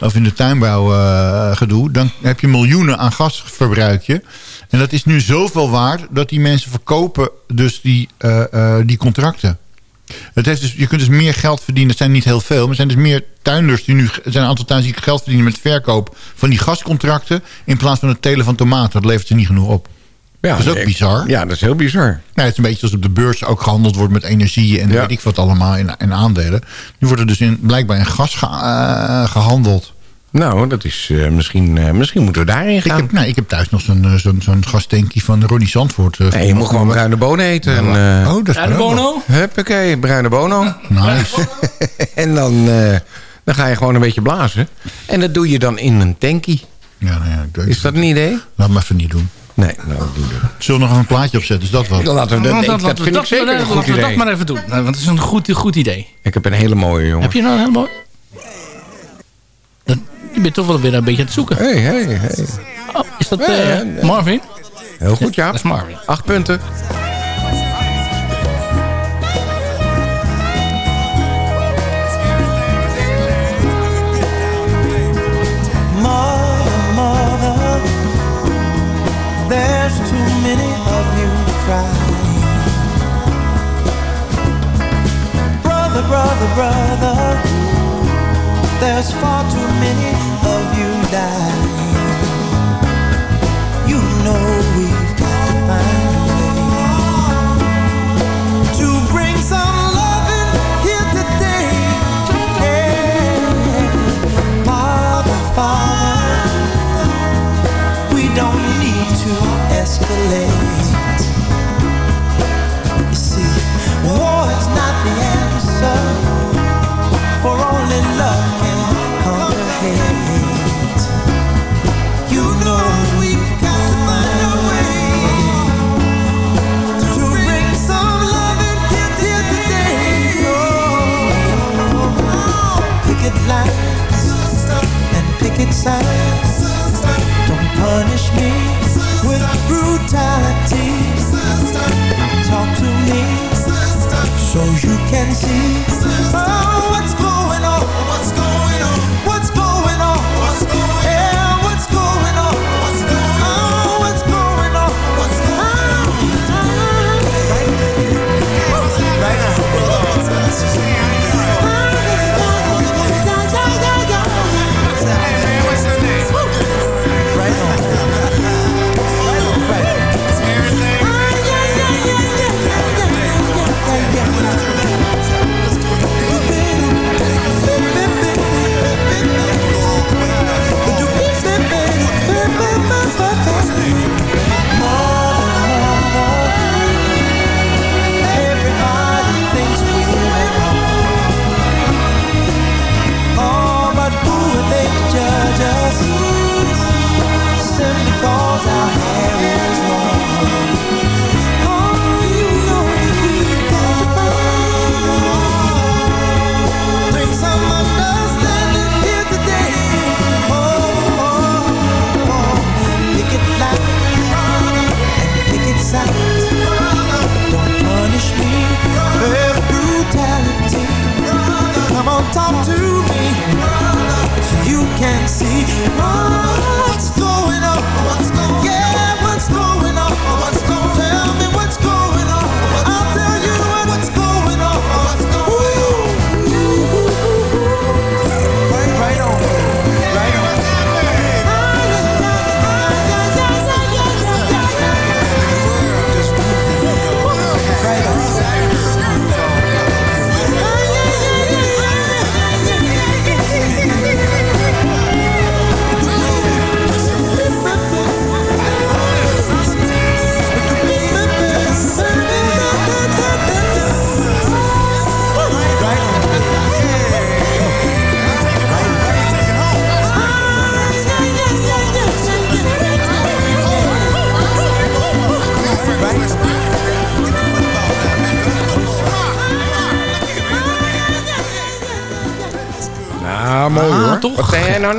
of in de tuinbouw eh, gedoe... dan heb je miljoenen aan gasverbruik je. En dat is nu zoveel waard... dat die mensen verkopen dus die, eh, eh, die contracten. Het heeft dus, je kunt dus meer geld verdienen. Het zijn niet heel veel. Maar er zijn dus meer tuinders die nu... Er zijn een aantal tuinders die geld verdienen met verkoop van die gascontracten... in plaats van het telen van tomaten. Dat levert ze niet genoeg op. Ja, dat is ook bizar. Ja, dat is heel bizar. Nou, het is een beetje zoals op de beurs ook gehandeld wordt met energie en weet ik wat allemaal in, in aandelen. Nu wordt er dus in, blijkbaar in gas ge- eh, gehandeld. Nou, dat is eh, misschien, eh, misschien moeten we daarin Ik gaan. heb, nou, ik heb thuis nog zo'n eh, zo'n zo'n gastankje van Ronnie Zandvoort. eh, Nee, je moet gewoon bruine bonen eten. En, eh, oh, dat is Bruine bono? Huppakee, bruine bono. Nice. en dan, eh, dan ga je gewoon een beetje blazen. En dat doe je dan in een tankie. Ja, nou ja, ik Is dat een idee? Laat me even niet doen. Nee, nou, doe dat. Zullen we nog een plaatje opzetten? Is dat wat? Laten we dat, ik- dat laten we vind ik zeker maar- een goed laten we dat maar even doen. Want het is een goed, goed idee. Ik heb een hele mooie, jongen. Heb je nou een heel mooi? Je bent toch wel weer een beetje aan het zoeken. Hey, hey, hey. Oh, is dat eh, ja, ja. Marvin? Heel goed, ja. Dat is Marvin. Acht punten. Mother, mother, there's too many of you crying. Brother, brother, brother, there's far too die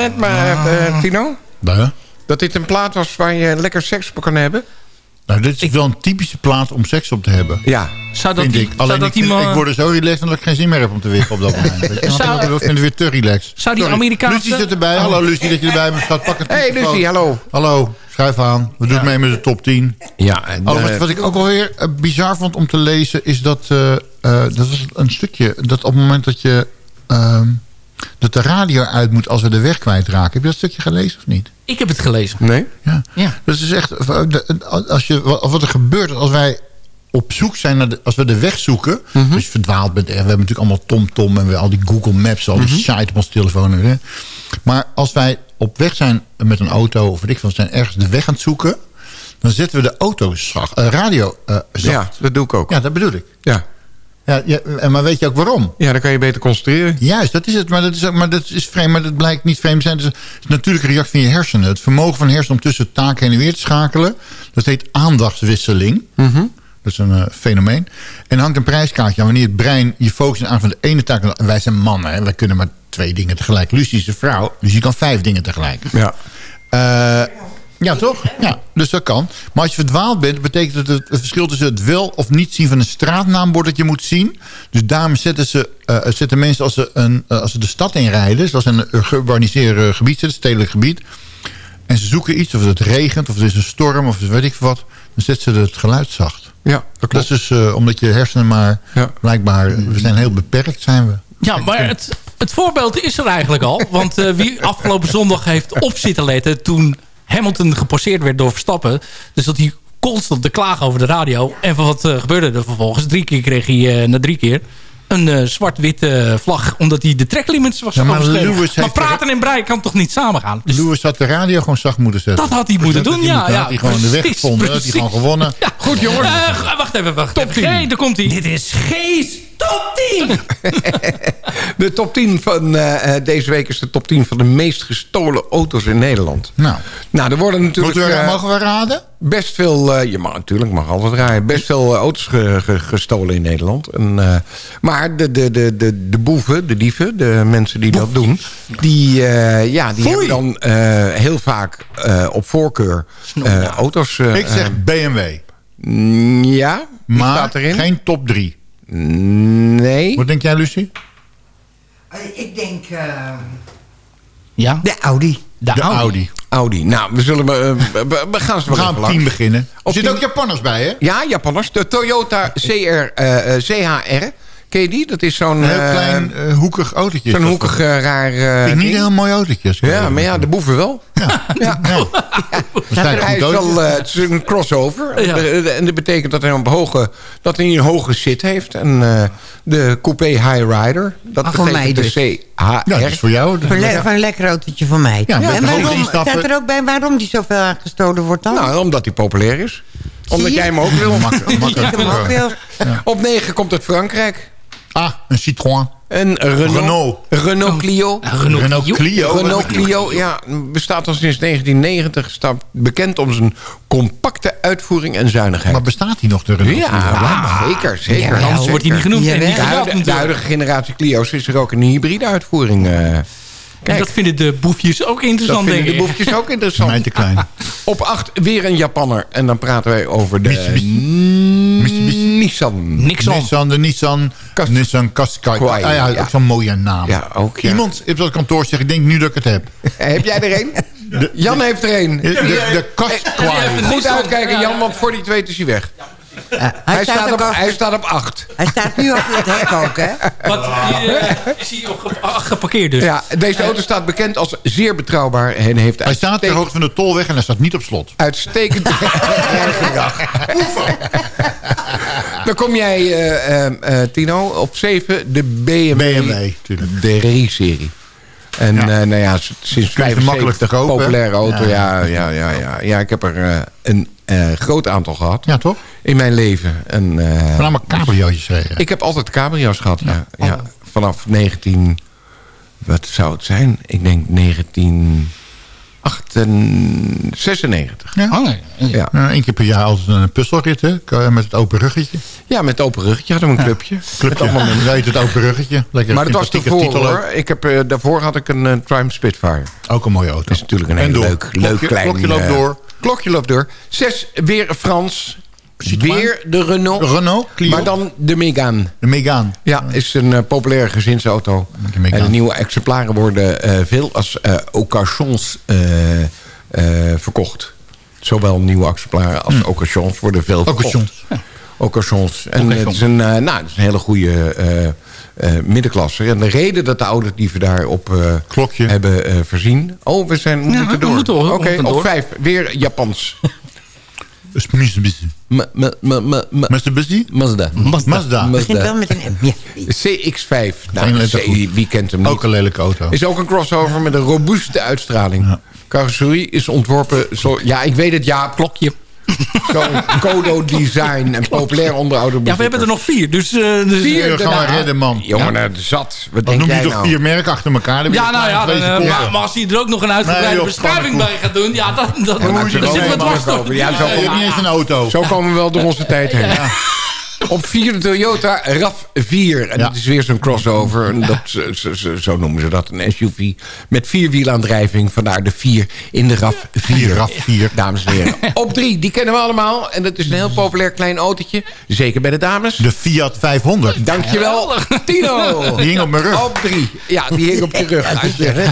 net, maar, eh, Tino? Ja. Dat dit een plaat was waar je lekker seks op kan hebben? Nou, dit is wel een typische plaat om seks op te hebben. Ja. Zou dat vind die- ik. zou Alleen dat ik, die vind- man- ik word er zo relaxed omdat ik geen zin meer heb om te wippen op dat moment. Zou- Ik vind het weer te relaxed. Zou die Sorry. Amerikaanse- Lucie zit erbij. Hallo Lucie dat je erbij bent. Schat, pak het Hey Lucie, hallo. Hallo, schuif aan. We doen mee met de top 10. Ja, en, Oh, wat, eh, wat ik ook wel weer eh, bizar vond om te lezen... is dat, eh, eh, dat was een stukje... dat op het moment dat je... ehm, dat de radio uit moet als we de weg kwijtraken. Heb je dat stukje gelezen of niet? Ik heb het gelezen. Nee? Ja. Ja. Dat is echt... eh, Als je, wat er gebeurt als wij op zoek zijn naar de, als we de weg zoeken, dus je verdwaald bent. en We hebben natuurlijk allemaal TomTom en we al die Google Maps, al die Mhm. site op ons telefoon. Hè. Maar als wij op weg zijn met een auto of weet ik veel, we zijn ergens de weg aan het zoeken, dan zetten we de auto zacht, eh, radio eh, zacht. Ja, dat doe ik ook. Ja, dat bedoel ik. Ja. Ja, ja, en maar weet je ook waarom? Ja, dan kan je beter concentreren. Juist, dat is het. Maar dat is, ook- maar dat is vreemd. Maar dat blijkt niet vreemd te zijn. Het is een natuurlijke reactie van je hersenen. Het vermogen van hersenen om tussen taken heen en weer te schakelen. Dat heet aandachtswisseling. Mhm. Dat is een eh, fenomeen. En hangt een prijskaartje aan. Wanneer het brein je focust aan van de ene taak. En wij zijn mannen. Hè? Wij kunnen maar twee dingen tegelijk. Lucie is een vrouw. Dus je kan vijf dingen tegelijk. Ja. Eh, ja, toch? Ja, dus dat kan. Maar als je verdwaald bent, betekent het het verschil tussen het wel of niet zien van een straatnaambord dat je moet zien. Dus daarom zetten, ze, eh, zetten mensen als ze, een, eh, als ze de stad inrijden, zoals in een geurbaniseerd gebied zit, een stedelijk gebied. En ze zoeken iets, of het regent, of er is een storm, of weet ik veel wat. Dan zetten ze het geluid zacht. Ja, dat Dat is dus eh, omdat je hersenen maar, blijkbaar, we zijn heel beperkt zijn we. Ja, maar het, het voorbeeld is er eigenlijk al. Want eh, wie afgelopen zondag heeft op zitten letten... toen Hamilton gepasseerd werd door Verstappen... dus dat hij constant te klagen over de radio. En wat eh, gebeurde er vervolgens? Drie keer kreeg hij eh, na drie keer een eh, zwart-witte vlag... omdat hij de tracklimits was Ja, maar Maar praten en breien kan toch niet samengaan? Dus Lewis had de radio gewoon zacht moeten zetten. Dat had hij moeten Dat doen, hij ja, moeten- ja, had hij gewoon de weg precies, gevonden. Had hij precies. gewoon gewonnen. Goed jongens. wacht even, wacht Top even. 10. Nee, daar komt hij. Dit is Gees Top 10. De top 10 van eh, eh, deze week is de top 10 van de meest gestolen auto's in Nederland. Nou, Nou, er worden natuurlijk... Moeten we- eh, mogen we raden? Best veel, eh, je mag natuurlijk mag altijd draaien. Best veel auto's ge- ge- gestolen in Nederland. En, eh, maar de, de, de, de, de boeven, de dieven, de mensen die dat doen... die, eh, ja, die hebben dan eh, heel vaak eh, op voorkeur eh, auto's... eh, ik zeg BMW. mm, ja, Maar staat erin. geen top 3. Nee. Wat denk jij, Lucie? Ik denk eh, Ja? de Audi. De, De Audi. Audi. Audi. Nou, we, zullen, eh, we, we- gaan ze We wel gaan even op 10 langs. beginnen. Er zitten ook 10. Japanners bij, hè? Ja, Japanners. De Toyota CR, eh, CHR. Ken je die? Dat is zo'n... Een heel eh, klein eh, hoekig autootje. Zo'n hoekig eh, raar... eh, Vind ik niet heel mooi autootje. als ik Ja, maar ja, de boeven wel. Ja. Ja. Is Hij is wel, eh, het is een crossover. Ja. En dat betekent dat hij een hoge, dat hij een hoge zit heeft. En eh, de coupé High Rider. Dat voor betekent dus. de CHR. Ja, dat is voor jou. Le- een lekker autootje van mij. Ja, en waarom, staat er ook bij waarom die zoveel aangestolen wordt dan? Nou, omdat hij populair is. Omdat jij hem ook wil. Makkelijk. ik hem ook wil. Op 9 komt het Frankrijk. Ah, een Citroën. Een Renault. Renault. Renault Clio. Renault, Renault Clio. Renault Clio, ja, bestaat al sinds 1990. Staat bekend om zijn compacte uitvoering en zuinigheid. Maar bestaat die nog, de Renault ja, Clio? zeker, zeker. Ja, Anders zeker. wordt hij niet genoemd. En Jawel. niet De, huidige, de huidige generatie Clio's is er ook een hybride uitvoering. eh. En Kijk, dat vinden de boefjes ook dat interessant, vinden de denk ik. boefjes ook interessant. Mij te klein. Op 8 weer een Japanner. En dan praten wij over de Mitsubishi. Nissan. Nissan, de Nissan, Kas- Nissan Qashqai. Ah, ja, ja. ook zo'n mooie naam. Ja, ook ja. Iemand op dat kantoor zegt, ik denk nu dat ik het heb. Heb jij er een? Jan heeft er een. De, de, de Qashqai. Goed uitkijken Jan, want voor die twee is hij weg. Hij, Hij staat op, al- hij staat op 8. hij staat nu achter het hek ook, hè? Wat, eh, is hij ah, geparkeerd dus? Ja, deze auto staat bekend als zeer betrouwbaar en heeft Hij staat ter hoogte van de tolweg en hij staat niet op slot. uitstekend. Dan kom jij, eh, eh, eh, Tino, op 7 de BMW, BMW, tuurlijk. de 3-serie. En Ja. eh, nou ja, sinds ze makkelijk 75 verkopen, hè? populaire auto. Ja. Ja, ja, ja, ja, ja. ik heb er eh, een eh, groot aantal gehad Ja, toch? in mijn leven. En, eh, Voornamelijk cabriootjes reden. ik heb altijd cabrio's gehad. Ja. Ja, vanaf 19... Wat zou het zijn? Ik denk 19... 8 en 96. Ja. Oh, Ja. Eén Nou, keer per jaar altijd een puzzelrit, hè? Met het open ruggetje. Ja, met het open ruggetje hadden we een clubje. Clubje. Met allemaal heet het open ruggetje. Lekker Maar dat was ook. hoor. Ik heb, eh, daarvoor had ik een eh, Triumph Spitfire. Ook een mooie auto. Dat is natuurlijk een En heel leuk, leuk Klokje- klein... klokje loopt door. Klokje loopt door. Zes, weer Frans. Weer de Renault. Renault, Clio. Maar dan de Megane. De Megane. Ja, is een eh, populaire gezinsauto. Megane. En de nieuwe exemplaren worden eh, veel als eh occasions verkocht. Zowel nieuwe exemplaren als occasions worden veel verkocht. Occasions. Occasions. En Occasions. het is een, nou, het is een hele goede middenklasse. En de reden dat de ouders die we daarop eh hebben eh, voorzien... Oh, we zijn we Ja, moeten we door. Oké, moeten op door. vijf. Weer Japans. Mitsubishi. Mitsubishi? Mazda. Mazda. Begint wel met een M. Ja. CX-5. Nou, wie kent hem niet? Ook een lelijke auto. Is ook een crossover met een robuuste uitstraling. Carrosserie is ontworpen... Zo, ja, ik weet het, ja. Klokje. Zo'n Codo-design en populair onderhouden. Ja, we hebben er nog vier. Dus, eh, dus Vier, We gaan daarna. we redden, man. Jongen, Ja. nou, zat. Wat Dan noem je toch nou? vier merken achter elkaar? Ja, nou ja, dan, eh, maar, maar als hij er ook nog een uitgebreide Nee, joh, beschrijving bij gaat doen... Ja, dan, dan, Dan dan, moet je dan er zit wel wat een dwars toch? kopen. Ja, zo niet eens een auto. Zo komen we wel door onze tijd heen. Op vier de Toyota RAV4. En Ja. dat is weer zo'n crossover. En dat, zo, zo- zo noemen ze dat, een SUV. Met vierwielaandrijving. Vandaar de 4 in de RAV4. RAV4. Dames en heren. Op drie, die kennen we allemaal. En dat is een heel populair klein autootje. Zeker bij de dames. De Fiat 500. Dankjewel, Tino. Die hing op mijn rug. Op drie. Ja, die hing op je rug. Als je,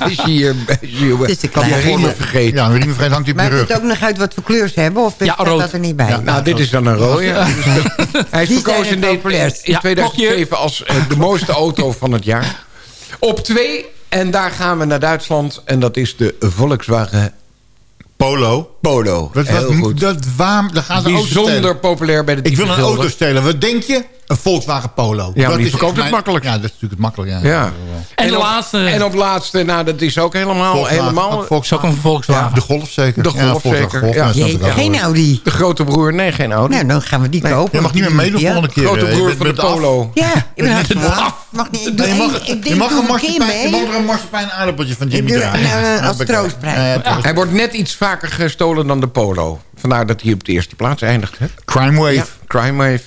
als je je, als je, je, Het is de kleine je riemen vergeet. Ja, een riemenvrees hangt hij op je Maakt rug. het ook nog uit wat voor kleur ze hebben? Of Ja, dat er niet bij? Nou, dit is dan een rode. Hij is Die verkozen in, in Ja, 2007 als eh, de mooiste auto van het jaar. Op twee, en daar gaan we naar Duitsland. En dat is de Volkswagen Polo. Polo. Dat, Heel dat, goed. dat, waar, daar gaan ze auto's Bijzonder populair bij de Ik wil een auto stelen. Wat denk je? Een Volkswagen Polo. Ja, maar die is verkoopt het mijn- makkelijk. Ja, dat is natuurlijk het makkelijk. Ja. Ja. En de op- laatste... En op laatste, nou dat is ook helemaal... Volkswagen, helemaal Volkswagen. Is ook een Volkswagen. Ja, de Golf zeker. De Ja, Golf Volkswagen zeker, Golf, ja. dat geen. Audi. de grote broer, nee, geen Audi. Nou, dan gaan we die kopen. Je mag niet meer meedoen Ja. volgende keer. grote eh, je broer bent- van de. Polo. Ja, ik ben Net hartstikke eraf. af. Mag niet. Ik doe Nee, je mag, ik je denk, mag een marsepein, je mee. mag er een marsepein aardappeltje van Jimmy draaien. nou, Ja, als troostprijs. Ja, ja, troost- Hij wordt net iets vaker gestolen dan de Polo. Vandaar dat hij op de eerste plaats eindigt. Crime Wave. Ja, Crime Wave.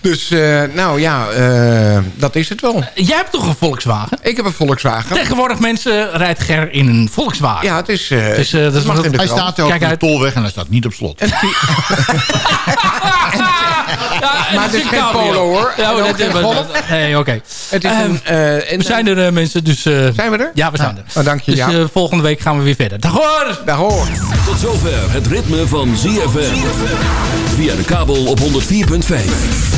Dus, eh, nou ja, eh, dat is het wel. Jij hebt toch een Volkswagen? Ik heb een Volkswagen. Tegenwoordig mensen rijdt Ger in een Volkswagen. Ja, het is... eh, Dus, eh, dat is mag Hij staat er op de tolweg en hij staat niet op slot. Ja, Maar het is een geen. Polo, hoor. Ja, oh, dat- dat-. Nee, oké. Het is Ehm, eh, we zijn er eh, mensen, dus... eh, Zijn we er? Ja, we zijn er. Oh, dank je, Dus ja. eh, volgende week gaan we weer verder. Dag hoor! Daar hoor. Tot zover het ritme van ZFM. Via de kabel op 104.5.